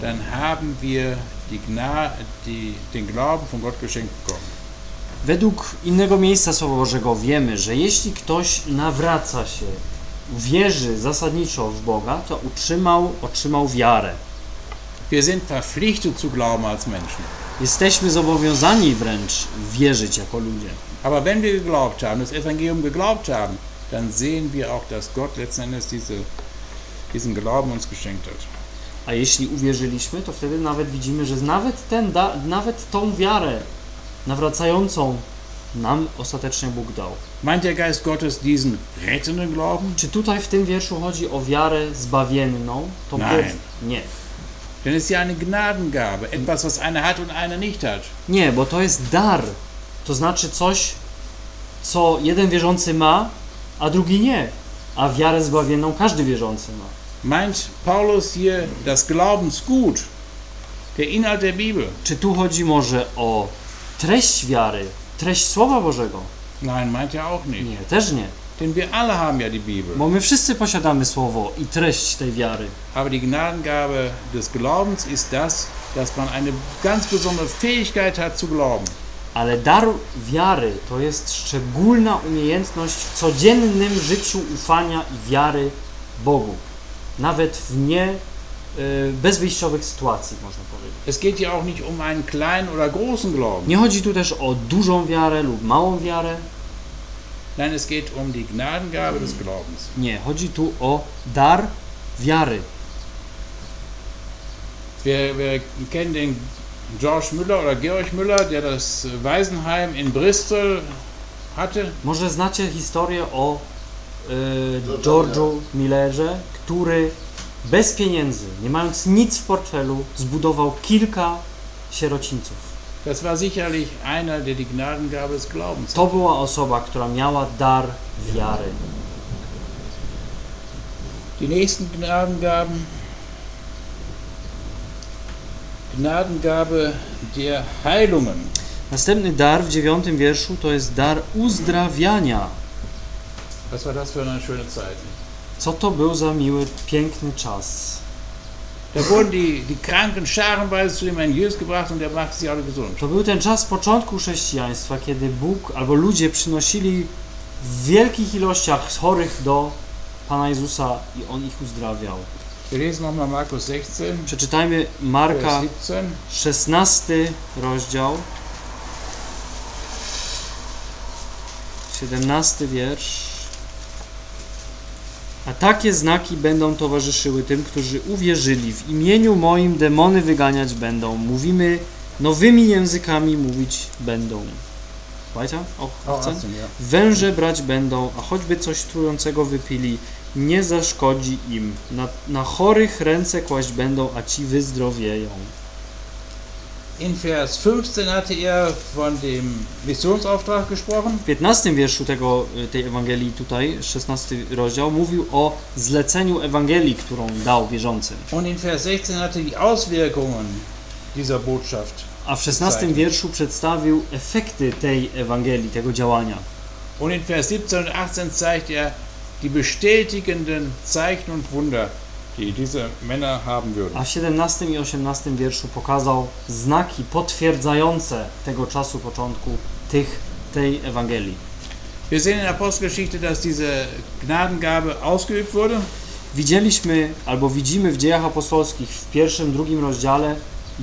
dann haben wir die Gna die, den Glauben von Gott geschenkt bekommen. Według innego miejsca Słowa Bożego wiemy, że jeśli ktoś nawraca się, wierzy zasadniczo w Boga, to utrzymał, otrzymał wiarę. Wir sind verpflichtet zu glauben als Menschen. Jesteśmy zobowiązani wręcz wierzyć jako ludzie. Aber wenn wir geglaubt haben, das Evangelium geglaubt haben, dann sehen wir auch, dass Gott letzten Endes diese, diesen Glauben uns geschenkt hat. A jeśli uwierzyliśmy, to wtedy nawet widzimy, że nawet, ten da, nawet tą wiarę nawracającą nam ostatecznie Bóg dał. Meint der Geist Gottes diesen rettenden Glauben? Czy tutaj w tym wierszu chodzi o wiarę zbawienną? To Nein. Nie. Denn es ist ja eine Gnadengabe, etwas, was einer hat und einer nicht hat. Nie, bo to jest dar. To znaczy coś, co jeden wierzący ma, a drugi nie. A wiarę zbawienną każdy wierzący ma. Meint Paulus hier das Glaubensgut, der Inhalt der Bibel? Czy tu chodzi może o treść wiary, treść Słowa Bożego? Nein, meint er auch nicht. Nie, też nie. Denn wir alle haben ja die Bibel. Bo my wszyscy posiadamy Słowo i treść tej wiary. Aber die Gnadengabe des Glaubens ist das, dass man eine ganz besondere Fähigkeit hat zu glauben. Ale dar wiary to jest szczególna umiejętność w codziennym życiu ufania i wiary Bogu. Nawet w nie bezwyjściowych sytuacji, można powiedzieć. Es geht ja auch nicht um einen kleinen oder großen Glauben. Nie chodzi tu też o dużą wiarę lub małą wiarę. Nein, es geht um die Gnadengabe des Glaubens. Nie, chodzi tu o dar wiary. Wir, wir kennen den George Müller oder Georg Müller, der das Waisenheim in Bristol hatte. Może znacie historię o y, George'u Millerze, który bez pieniędzy, nie mając nic w portfelu, zbudował kilka sierocińców. Das war sicherlich einer, der die Gnadengabe des Glaubens To była osoba, która miała dar wiary. Die nächsten Gnadengaben. Gnadengabe der Heilungen. Następny dar w dziewiątym wierszu to jest dar uzdrawiania. Was war das für eine schöne Zeit? Co to był za miły, piękny czas? Da wurden die, die Kranken scharenweise zu dem Herrn Jesus gebracht und der machte sie alle gesund. To był ten czas początku chrześcijaństwa, kiedy Bóg albo ludzie przynosili w wielkich ilościach chorych do Pana Jezusa i On ich uzdrawiał. Wir lesen nochmal Markus 16, Przeczytajmy Marka Vers 17. 16 rozdział, 17 wiersz. A takie znaki będą towarzyszyły tym, którzy uwierzyli. W imieniu moim demony wyganiać będą. Mówimy nowymi językami mówić będą. 18? 18, ja. Węże brać będą, a choćby coś trującego wypili, nie zaszkodzi im. Na, na chorych ręce kłaść będą, a ci wyzdrowieją. In Vers 15 hatte er von dem Missionsauftrag gesprochen. W 15 wierszu tego, y, tej Ewangelii tutaj, 16 rozdział, mówił o zleceniu Ewangelii, którą dał wierzącym. Und in Vers 16 hatte die Auswirkungen dieser Botschaft. A w 16 wierszu przedstawił efekty tej Ewangelii, tego działania. Und in Vers 17 und 18 zeigt er die bestätigenden Zeichen und Wunder, die diese Männer haben würden. A w 17 i 18 wierszu pokazał znaki potwierdzające tego czasu początku tych, tej Ewangelii. Wir sehen in der Apostelgeschichte, dass diese Gnadengabe ausgeübt wurde. Widzieliśmy, albo widzimy w dziejach apostolskich w pierwszym, drugim rozdziale,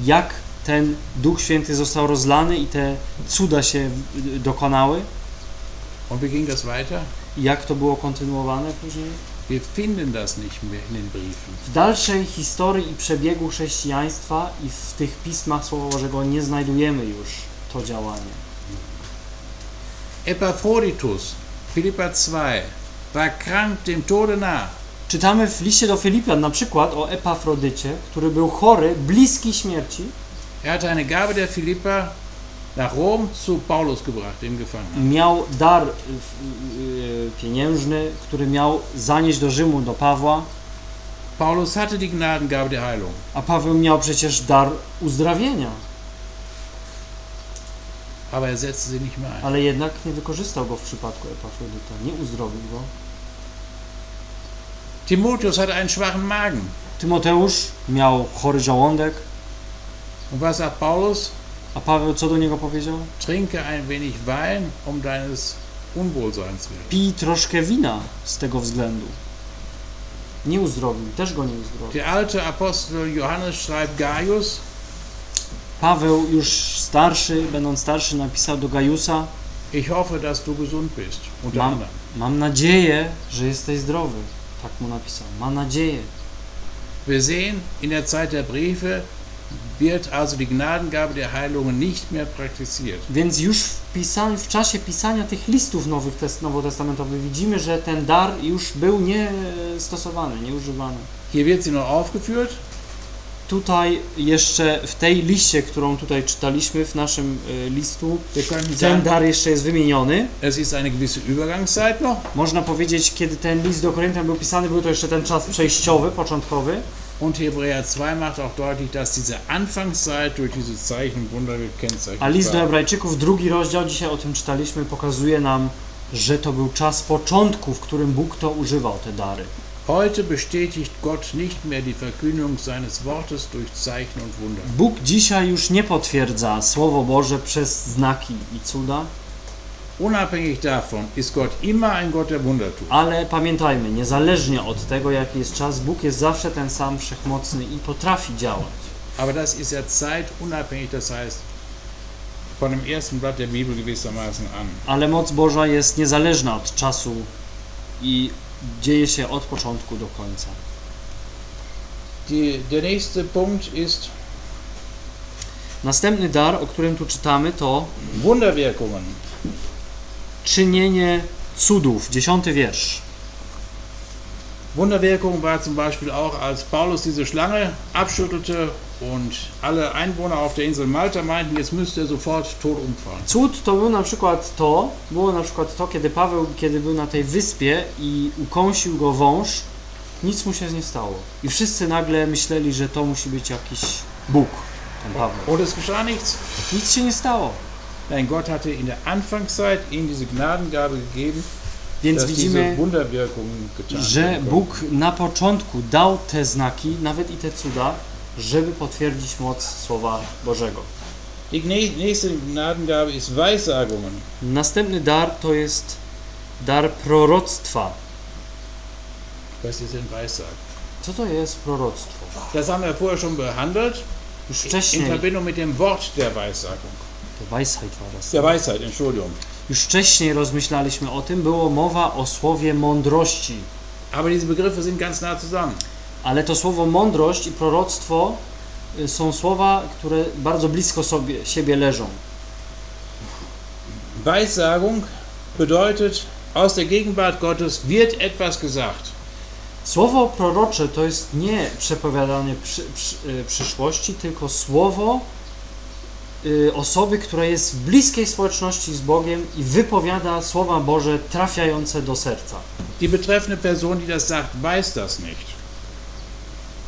jak ten Duch Święty został rozlany i te cuda się dokonały. Und wie ging das weiter? I jak to było kontynuowane później? Wir finden das nicht mehr in den Briefen. W dalszej historii i przebiegu chrześcijaństwa i w tych pismach Słowa Bożego nie znajdujemy już to działanie. Epaphroditus, Philippa 2, war krank dem Tode nah. Czytamy w liście do Filipian na przykład o Epafrodycie, który był chory, bliski śmierci. Er hatte eine Gabe der Philippa nach Rom zu Paulus gebracht, dem Gefangenen. Miał dar y, pieniężny, który miał zanieść do Rzymu, do Pawła, Paulus hatte die Gnadengabe der Heilung. a Paweł miał przecież dar uzdrawienia, Aber er setzte sie nicht mehr ein. ale jednak nie wykorzystał go w przypadku Epafrodyta, nie uzdrowił go. Timotheus hatte einen schwachen Magen. Tymoteusz miał chory żołądek, Und was sagt Paulus? A Paweł co do niego powiedział? Trinke ein wenig Wein um deines Unwohlseins willen. Pij troszkę wina z tego względu. Nie uzdrowił, też go nie uzdrowił. Der alte Apostel Johannes schreibt Gaius, Paweł już starszy, będąc starszy, napisał do Gajusa: ich hoffe, dass du gesund bist. Unter Mam, mam nadzieję, że jesteś zdrowy. Tak mu napisał. Mam nadzieję. Wir sehen, in der Zeit der Briefe wird also die Gnadengabe der Heilungen nicht mehr praktiziert. Więc już w, w czasie pisania tych listów nowych test, nowotestamentowych widzimy, że ten dar już był nie stosowany, nie używany. Hier wird sie noch aufgeführt. Tutaj jeszcze w tej liście, którą tutaj czytaliśmy w naszym y, listu, ten dar jeszcze jest wymieniony. es ist eine gewisse Übergangszeit noch. Można powiedzieć, kiedy ten list do Koryntian był pisany, był to jeszcze ten czas przejściowy, początkowy. Und Hebräer 2 macht auch deutlich, dass diese Anfangszeit durch diese Zeichen und Wunder gekennzeichnet A list do. Hebrajczyków, drugi rozdział, dzisiaj o tym czytaliśmy, pokazuje nam, że to był czas początku, w którym Bóg to używał, te dary. Heute bestätigt Gott nicht mehr die Verkündung seines Wortes durch Zeichen und Wunder. Bóg dzisiaj już nie potwierdza Słowo Boże przez znaki i cuda, Unabhängig davon ist Gott immer ein Gott der Wunder tut. ale pamiętajmy, niezależnie od tego, jaki jest czas, Bóg jest zawsze ten sam wszechmocny i potrafi działać. Aber das ist ja zeitunabhängig, das heißt von dem ersten Blatt der Bibel gewissermaßen an. Ale moc Boża jest niezależna od czasu i dzieje się od początku do końca. Die, der nächste Punkt ist Następny dar, o którym tu czytamy, to Wunderwirkungen. Czynienie cudów. Dziesiąty wiersz. Wunderwirkung war zum Beispiel auch, als Paulus diese Schlange abschüttelte und alle Einwohner auf der Insel Malta meinten, jetzt müsste er sofort tot umfallen. Cud to był na przykład to, było na przykład to, kiedy Paweł, kiedy był na tej wyspie i ukąsił go wąż, nic mu się nie stało. I wszyscy nagle myśleli, że to musi być jakiś Bóg, ten Paweł. Und es geschah nichts. Nic się nie stało. Nein, Gott hatte in der Anfangszeit ihm diese Gnadengabe gegeben, Więc widzimy, Wunderwirkungen getan że. Bóg na początku dał te znaki, nawet i te cuda, żeby potwierdzić moc Słowa Bożego. Następny dar to jest dar proroctwa. Co to jest proroctwo? Das haben wir vorher schon behandelt, Już in wcześniej, Verbindung mit dem Wort der Weissagung. To Weisheit war das. Der Weisheit, Entschuldigung. Już wcześniej rozmyślaliśmy o tym, było mowa o słowie mądrości. Aber diese Begriffe sind ganz nah zusammen. Ale to słowo mądrość i proroctwo y, są słowa, które bardzo blisko sobie, siebie leżą. Weissagung bedeutet, aus der Gegenwart Gottes wird etwas gesagt. Słowo prorocze to jest nie przepowiadanie przy, przy, y, przyszłości, tylko słowo osoby, która jest w bliskiej społeczności z Bogiem i wypowiada słowa Boże trafiające do serca. Die betreffende Person, die das sagt, weiß das nicht.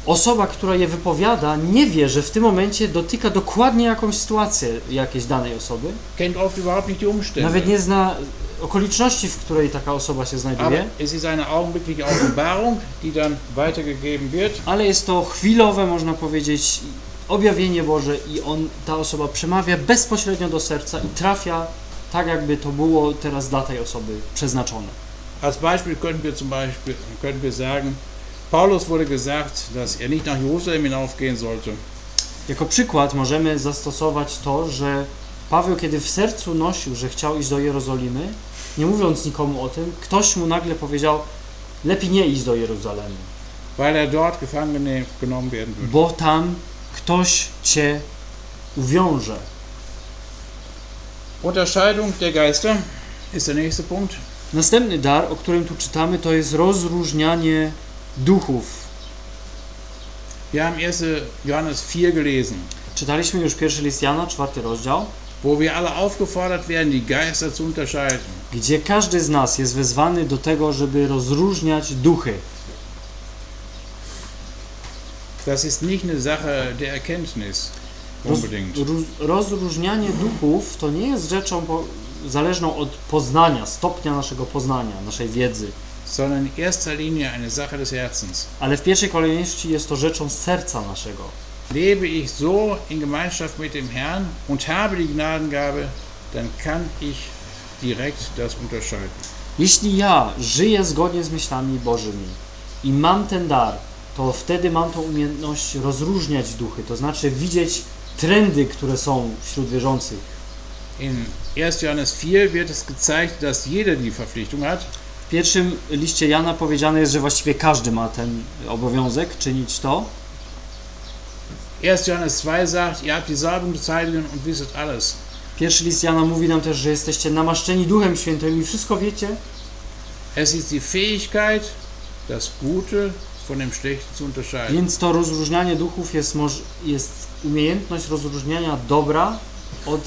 Osoba, która je wypowiada, nie wie, że w tym momencie dotyka dokładnie jakąś sytuację jakiejś danej osoby. Kennt oft überhaupt nicht die Umstände. Nawet nie zna okoliczności, w której taka osoba się znajduje, es ist eine augenblickliche Offenbarung, die dann weitergegeben wird. ale jest to chwilowe, można powiedzieć, objawienie Boże i on, ta osoba przemawia bezpośrednio do serca i trafia tak, jakby to było teraz dla tej osoby przeznaczone. Als Beispiel könnten wir zum Beispiel könnten wir sagen, Paulus wurde gesagt, dass er nicht nach Jerusalem hinaufgehen sollte. Jako przykład możemy zastosować to, że Paweł, kiedy w sercu nosił, że chciał iść do Jerozolimy, nie mówiąc nikomu o tym, ktoś mu nagle powiedział, lepiej nie iść do Jeruzalemu, weil er dort gefangen genommen werden würde. bo tam ktoś cię uwiąże. Unterscheidung der Geister. ist der nächste Punkt. Następny dar, o którym tu czytamy, to jest rozróżnianie duchów. Wir haben 1. Johannes 4 gelesen, Czytaliśmy już pierwszy list Jana, czwarty rozdział, wo wir alle aufgefordert werden, die Geister zu unterscheiden. gdzie każdy z nas jest wezwany do tego, żeby rozróżniać duchy. Das ist nicht eine Sache der Erkenntnis unbedingt. roz, rozróżnianie duchów to nie jest rzeczą po, zależną od poznania, stopnia naszego poznania, naszej wiedzy, sondern in erster Linie eine Sache des Herzens. ale w pierwszej kolejności jest to rzeczą serca naszego. Lebe ich so in Gemeinschaft mit dem Herrn und habe die Gnadengabe, dann kann ich direkt das unterscheiden. Jeśli ja żyję zgodnie z myślami Bożymi i mam ten dar, to wtedy mam tą umiejętność rozróżniać duchy, to znaczy widzieć trendy, które są wśród wierzących. In 1. Johannes 4 wird es gezeigt, dass jeder die Verpflichtung hat, W pierwszym liście Jana powiedziane jest, że właściwie każdy ma ten obowiązek czynić to. 1. Johannes 2 sagt, ihr habt die Salbung des Heiligen und wisset alles. Pierwszy list Jana mówi nam też, że jesteście namaszczeni Duchem Świętym i wszystko wiecie. Es ist die Fähigkeit, das Gute Więc to rozróżnianie duchów jest, jest umiejętność rozróżniania dobra od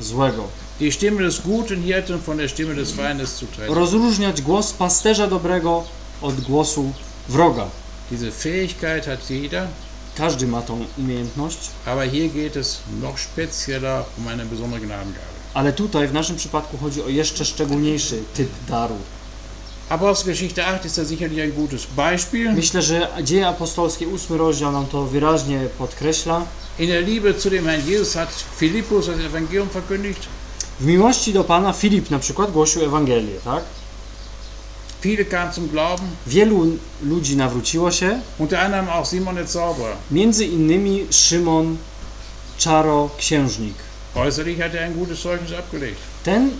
złego. Die Stimme des guten Hirten von der Stimme des Feindes zu trennen. Rozróżniać głos pasterza dobrego od głosu wroga. Diese Fähigkeit hat jeder, Każdy ma tą umiejętność, aber hier geht es noch spezieller um eine besondere Gnadengabe. ale tutaj w naszym przypadku chodzi o jeszcze szczególniejszy typ daru. Apostelgeschichte 8 ist da sicherlich ein gutes Beispiel. Myślę, że dzieje apostolskie, ósmy rozdział nam to wyraźnie podkreśla. In der Liebe zu dem Herrn Jesus hat Philippus das Evangelium verkündigt. W miłości do Pana Filip na przykład głosił Ewangelię, tak? Viele kamen zum Glauben, Wielu ludzi nawróciło się, unter anderem auch Simon der Zauberer. między innymi Szymon Czaro Księżnik. Äußerlich hat er ein gutes Zeugnis abgelegt. Ten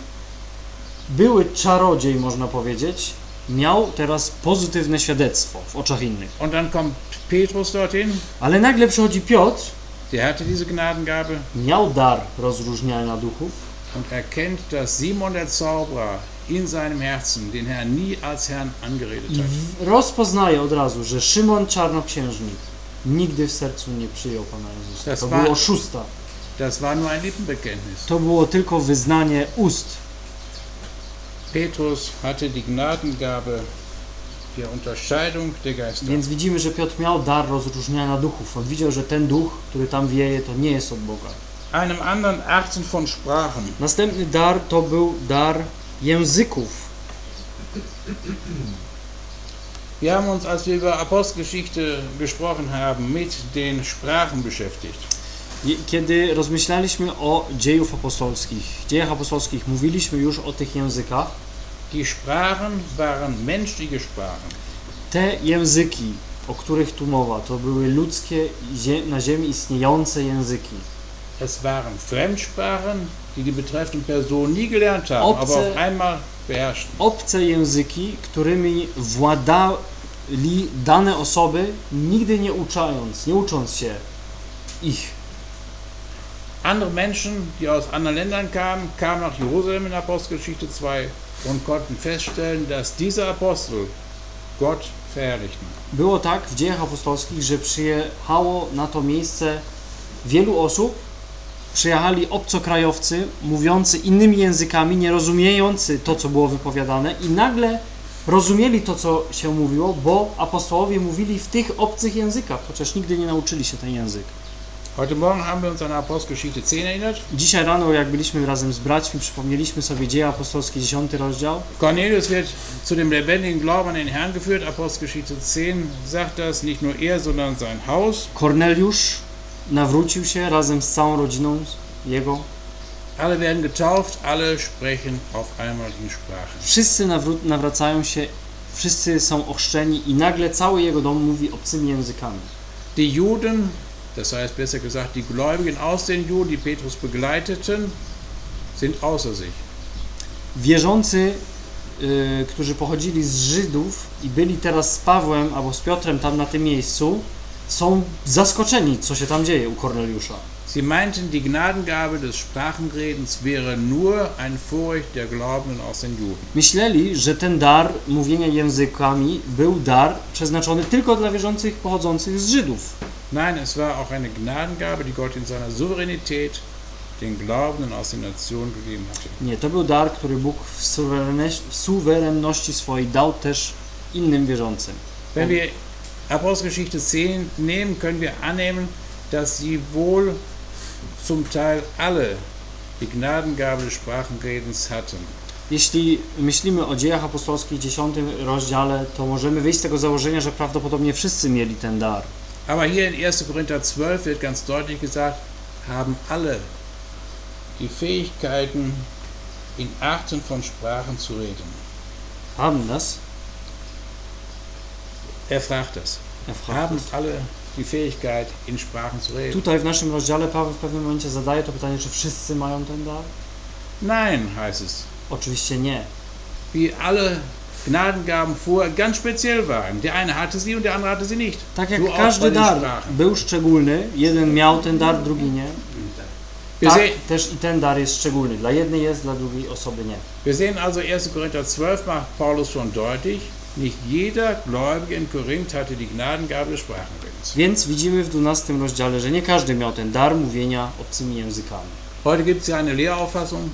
były czarodziej, można powiedzieć, miał teraz pozytywne świadectwo w oczach innych. Und dann kommt Petrus dorthin, Ale nagle przychodzi Piotr, der hatte diese Gnadengabe miał dar rozróżniania duchów und erkennt, dass Simon der Zauberer in seinem Herzen den Herrn nie als Herrn angeredet hat. rozpoznaje od razu, że Szymon Czarnoksiężnik nigdy w sercu nie przyjął Pana Jezusa. Das To war- było szósta. Das war nur ein Lippenbekenntnis. To było tylko wyznanie ust. Petrus hatte die Gnadengabe der Unterscheidung der Geister. Więc widzimy, że Piotr miał dar rozróżniania duchów. On widział, że ten duch, który tam wieje, to nie jest od Boga. Einem anderen Arten von Sprachen. Następny dar to był dar języków. Wir haben uns, als wir über Apostelgeschichte gesprochen haben, mit den Sprachen beschäftigt. Kiedy rozmyślaliśmy o dziejów apostolskich, dziejach apostolskich, mówiliśmy już o tych językach. Die Sprachen waren menschliche Sprachen. Te języki, o których tu mowa, to były ludzkie, na ziemi istniejące języki. Es waren Fremdsprachen, die die betreffenden Personen nie gelernt haben, Obce- aber auf einmal beherrschten. Obce języki, którymi władali dane osoby, nigdy nie uczając, nie ucząc się ich. Andere Menschen, die aus anderen Ländern kamen, kamen nach Jerusalem in Apostelgeschichte 2 und konnten feststellen, dass diese Apostel Gott verherrlichten. Było tak w dziejach apostolskich, że przyjechało na to miejsce wielu osób, przyjechali obcokrajowcy mówiący innymi językami, nie rozumiejący to, co było wypowiadane i nagle rozumieli to, co się mówiło, bo apostołowie mówili w tych obcych językach, chociaż nigdy nie nauczyli się ten język. Heute Morgen haben wir uns an Apostelgeschichte 10 erinnert. Dzisiaj rano, jak byliśmy razem z braćmi, przypomnieliśmy sobie dzieje apostolskie, 10 rozdział. Cornelius wird zu dem lebendigen Glauben an den Herrn geführt. Apostelgeschichte 10 sagt das, nicht nur er, sondern sein Haus. Korneliusz nawrócił się razem z całą rodziną jego. Alle werden getauft, alle sprechen auf einmal in Sprachen. Wszyscy nawró- nawracają się, wszyscy są ochrzczeni i nagle cały jego dom mówi obcymi językami. Die Juden, das heißt besser gesagt die Gläubigen aus den Juden, die Petrus begleiteten, sind außer sich. Wierzący, y, którzy pochodzili z Żydów i byli teraz z Pawłem albo z Piotrem tam na tym miejscu, są zaskoczeni, co się tam dzieje u Korneliusza. Sie meinten, die Gnadengabe des Sprachenredens wäre nur ein Vorrecht der Glaubenden aus den Juden. Myśleli, że ten dar mówienia językami był dar przeznaczony tylko dla wierzących pochodzących z Żydów. Nein, es war auch eine Gnadengabe, die Gott in seiner Souveränität den Glaubenden aus den Nationen gegeben hatte. Nie, to był dar, który Bóg w suwerenności swojej dał też innym wierzącym. Wenn wir Apostelgeschichte 10 nehmen, können wir annehmen, dass sie wohl zum Teil alle die Gnadengabe des Sprachenredens hatten. Jeśli myślimy o dziejach apostolskich w 10 rozdziale, to możemy wyjść z tego założenia, że prawdopodobnie wszyscy mieli ten dar. Aber hier in 1. Korinther 12 wird ganz deutlich gesagt, haben alle die Fähigkeiten, in Arten von Sprachen zu reden. Haben das? Er fragt das. Ja, fragt Haben das. alle die Fähigkeit, in Sprachen zu reden? Tutaj w naszym rozdziale Paweł w pewnym momencie zadaje to pytanie, czy wszyscy mają ten dar? Nein, heißt es. Oczywiście nie. Wie alle Gnadengaben vorher ganz speziell waren. Der eine hatte sie und der andere hatte sie nicht. Tak jak każdy dar Sprachen. był szczególny, jeden miał ten dar, drugi nie. Wir, Tak sehen, też i ten dar jest szczególny. Dla jednej jest, dla drugiej osoby nie. wir sehen also 1. Korinther 12 macht Paulus schon deutlich, nicht jeder Gläubige in Korinth hatte die Gnadengabe des Sprachenredens. Więc widzimy w 12 rozdziale, że nie każdy miał ten dar mówienia obcymi językami. Heute gibt es ja eine Lehrauffassung,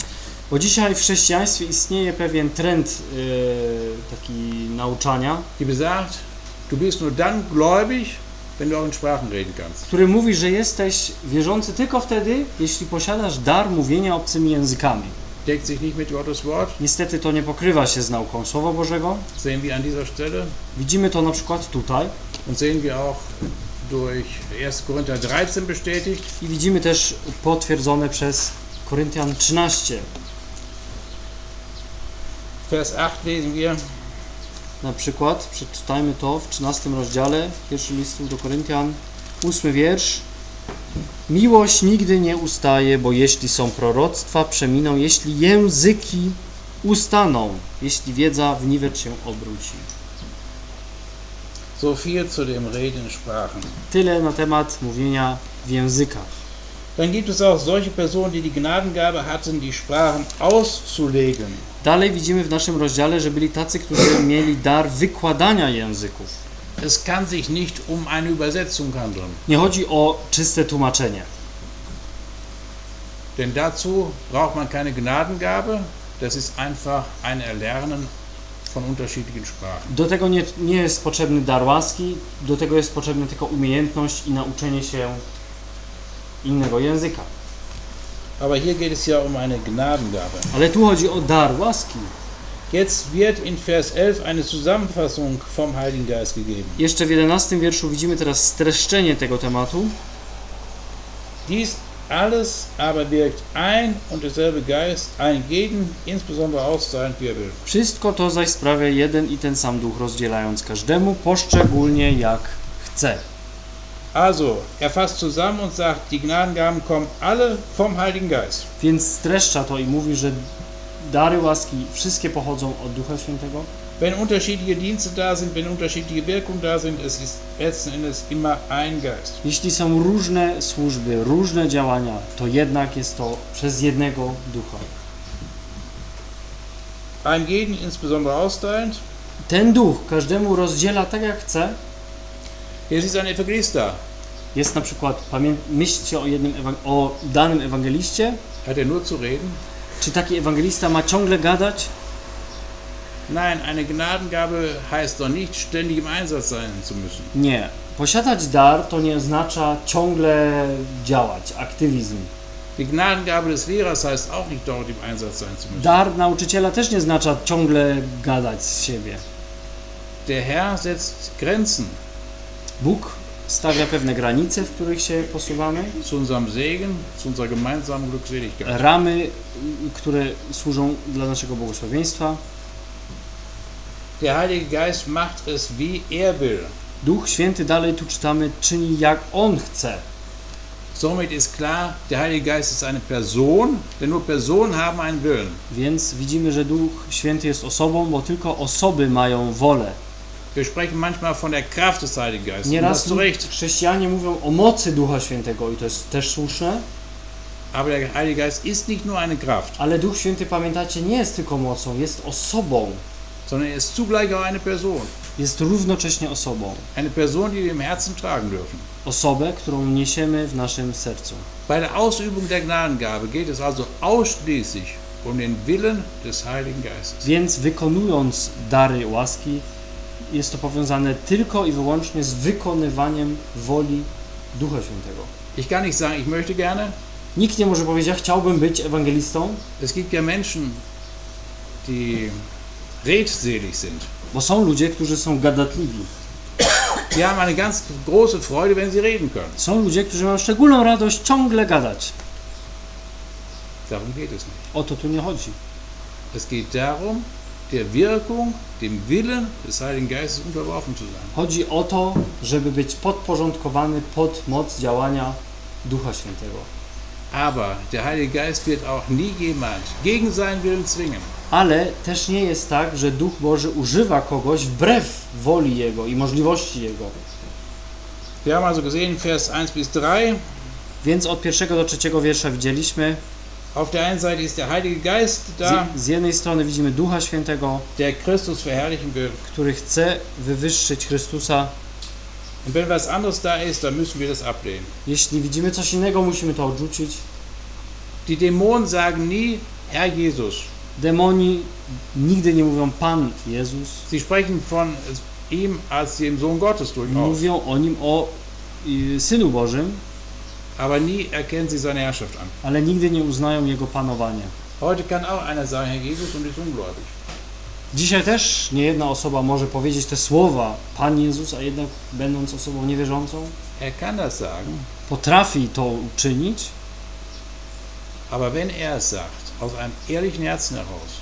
Bo dzisiaj w chrześcijaństwie istnieje pewien trend yy, taki nauczania, die besagt, du bist nur dann gläubig, wenn du auch in Sprachen reden kannst. który mówi, że jesteś wierzący tylko wtedy, jeśli posiadasz dar mówienia obcymi językami. Deckt sich nicht mit Gottes Wort. Niestety to nie pokrywa się z nauką Słowa Bożego. Sehen wir an dieser Stelle Widzimy to na przykład tutaj und sehen wir auch durch 1. Korinther 13 bestätigt. i widzimy też potwierdzone przez Koryntian 13. Vers 8 lesen wir, Na przykład przeczytajmy to w 13 rozdziale pierwszym listu do Koryntian, ósmy wiersz. Miłość nigdy nie ustaje, bo jeśli są proroctwa, przeminą, jeśli języki ustaną, jeśli wiedza w niwecz się obróci. so viel zu dem Reden Sprachen. Tyle na temat mówienia w językach. Dann gibt es auch solche Personen, die die Gnadengabe hatten, die Sprachen auszulegen. Dalej widzimy w naszym rozdziale, że byli tacy, którzy mieli dar wykładania języków. Es kann sich nicht um eine Übersetzung handeln, Nie chodzi o czyste tłumaczenie. denn dazu braucht man keine Gnadengabe, das ist einfach ein Erlernen von unterschiedlichen Sprachen. Do tego nie, nie jest potrzebny dar łaski, do tego jest potrzebna tylko umiejętność i nauczenie się innego języka. Aber hier geht es ja um eine Gnadengabe. Ale tu chodzi o dar łaski. Jetzt wird in Vers 11 eine Zusammenfassung vom Heiligen Geist gegeben. Jeszcze w 11 wierszu widzimy teraz streszczenie tego tematu. Dies alles aber wirkt ein und derselbe Geist, ein jeden insbesondere wie er will. Wszystko to zaś sprawia jeden i ten sam duch, rozdzielając każdemu poszczególnie jak chce. Also, er fasst zusammen und sagt, die Gnadengaben kommen alle vom Heiligen Geist. Więc streszcza to i mówi, że dary łaski wszystkie pochodzą od Ducha Świętego. Wenn unterschiedliche Dienste da sind, wenn unterschiedliche Wirkungen da sind, es ist letzten Endes immer ein Geist. Jeśli są różne służby, różne działania, to jednak jest to przez jednego ducha. Ein jeden insbesondere austeilend. Ten duch każdemu rozdziela tak jak chce. Jetzt ist ein Evangelista. Jest na przykład, myślcie o jednym o danym ewangeliście. Hat er nur zu reden? Czy taki ewangelista ma ciągle gadać? Nein, eine Gnadengabe heißt doch nicht, ständig im Einsatz sein zu müssen. Nie. Posiadać dar to nie oznacza ciągle działać, aktywizm. Die Gnadengabe des Lehrers heißt auch nicht, dort im Einsatz sein zu müssen. Dar nauczyciela też nie oznacza ciągle gadać z siebie. Der Herr setzt Grenzen Bóg stawia pewne granice, w których się posuwamy, zu unserem Segen, zu unserer gemeinsamen Glückseligkeit. ramy, które służą dla naszego błogosławieństwa. Der Heilige Geist macht es, wie er will. Duch Święty dalej tu czytamy, czyni jak On chce. Somit ist klar, der Heilige Geist ist eine Person, denn nur Personen haben einen Willen. Więc widzimy, że Duch Święty jest osobą, bo tylko osoby mają wolę. Wir sprechen manchmal von der Kraft des Heiligen Geistes. Nieraz zu Recht. chrześcijanie mówią o mocy Ducha Świętego i to jest też słuszne, Aber der Heilige Geist ist nicht nur eine Kraft, ale Duch Święty, pamiętacie, nie jest tylko mocą, jest osobą. sondern er ist zugleich auch eine Person. Jest równocześnie osobą. Eine Person, die wir im Herzen tragen dürfen. Osobę, którą niesiemy w naszym sercu. Bei der Ausübung der Gnadengabe geht es also ausschließlich um den Willen des Heiligen Geistes. Więc wykonując dary łaski, jest to powiązane tylko i wyłącznie z wykonywaniem woli Ducha Świętego. Ich kann nicht sagen, ich möchte gerne. Nikt nie może powiedzieć, ja chciałbym być ewangelistą, Es gibt ja Menschen, die redselig sind. bo są ludzie, którzy są gadatliwi. Die haben eine ganz große Freude, wenn sie reden können. Są ludzie, którzy mają szczególną radość ciągle gadać. Darum geht es nicht. O to tu nie chodzi. Es geht darum, der Wirkung, dem Willen des Heiligen Geistes unterworfen zu sein. Chodzi o to, żeby być podporządkowany pod moc działania Ducha Świętego. Aber der Heilige Geist wird auch nie jemand gegen seinen Willen zwingen. Ale też nie jest tak, że Duch Boży używa kogoś wbrew woli Jego i możliwości Jego. Wir haben also gesehen, Vers 1 bis 3, Więc od pierwszego do trzeciego wiersza widzieliśmy, auf der einen Seite ist der Heilige Geist da, z, z jednej strony widzimy Ducha Świętego, der Christus verherrlichen will. który chce wywyższyć Chrystusa. Und wenn was anderes da ist, dann müssen wir das ablehnen. Jeśli widzimy coś innego, musimy to odrzucić. Die Dämonen sagen nie, Herr Jesus. Demoni nigdy nie mówią Pan Jezus, Sie sprechen von ihm als dem Sohn Gottes durchaus. mówią o Nim, o y, Synu Bożym, Aber nie erkennen sie seine Herrschaft an. ale nigdy nie uznają Jego panowania. Heute kann auch einer sagen, Herr Jesus, und ist ungläubig. Dzisiaj też nie jedna osoba może powiedzieć te słowa Pan Jezus, a jednak będąc osobą niewierzącą, Er kann das sagen, potrafi to uczynić, aber wenn er es sagt, aus einem ehrlichen Herzen heraus,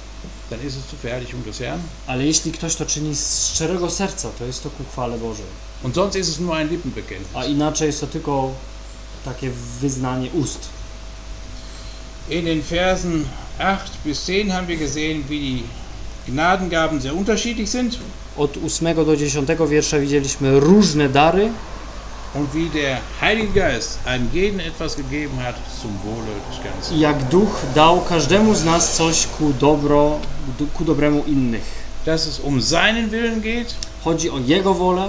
dann ist es zur Verherrlichung des Herrn. ale jeśli ktoś to czyni z szczerego serca, to jest to ku chwale Bożej. Und sonst ist es nur ein Lippenbekenntnis. A inaczej jest to tylko takie wyznanie ust. In den Versen 8 bis 10 haben wir gesehen, wie die Gnadengaben sehr unterschiedlich sind Od 8 do 10 wiersza widzieliśmy różne dary und wie der Heilige Geist einem jeden etwas gegeben hat zum Wohle des Ganzen. jak Duch dał każdemu z nas coś ku, dobro, ku dobremu innych. Dass es um seinen Willen geht Chodzi o Jego wolę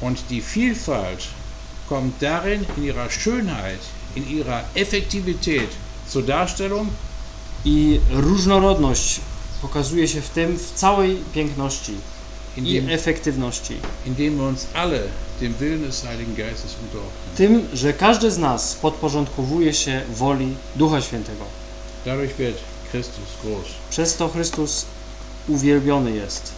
und die Vielfalt kommt darin in ihrer Schönheit, in ihrer Effektivität zur Darstellung, i różnorodność pokazuje się w tym w całej piękności i efektywności. indem wir uns alle dem Willen des Heiligen Geistes unterordnen. Tym, że każdy z nas podporządkowuje się woli Ducha Świętego. Dadurch wird Christus groß. Przez to Chrystus uwielbiony jest.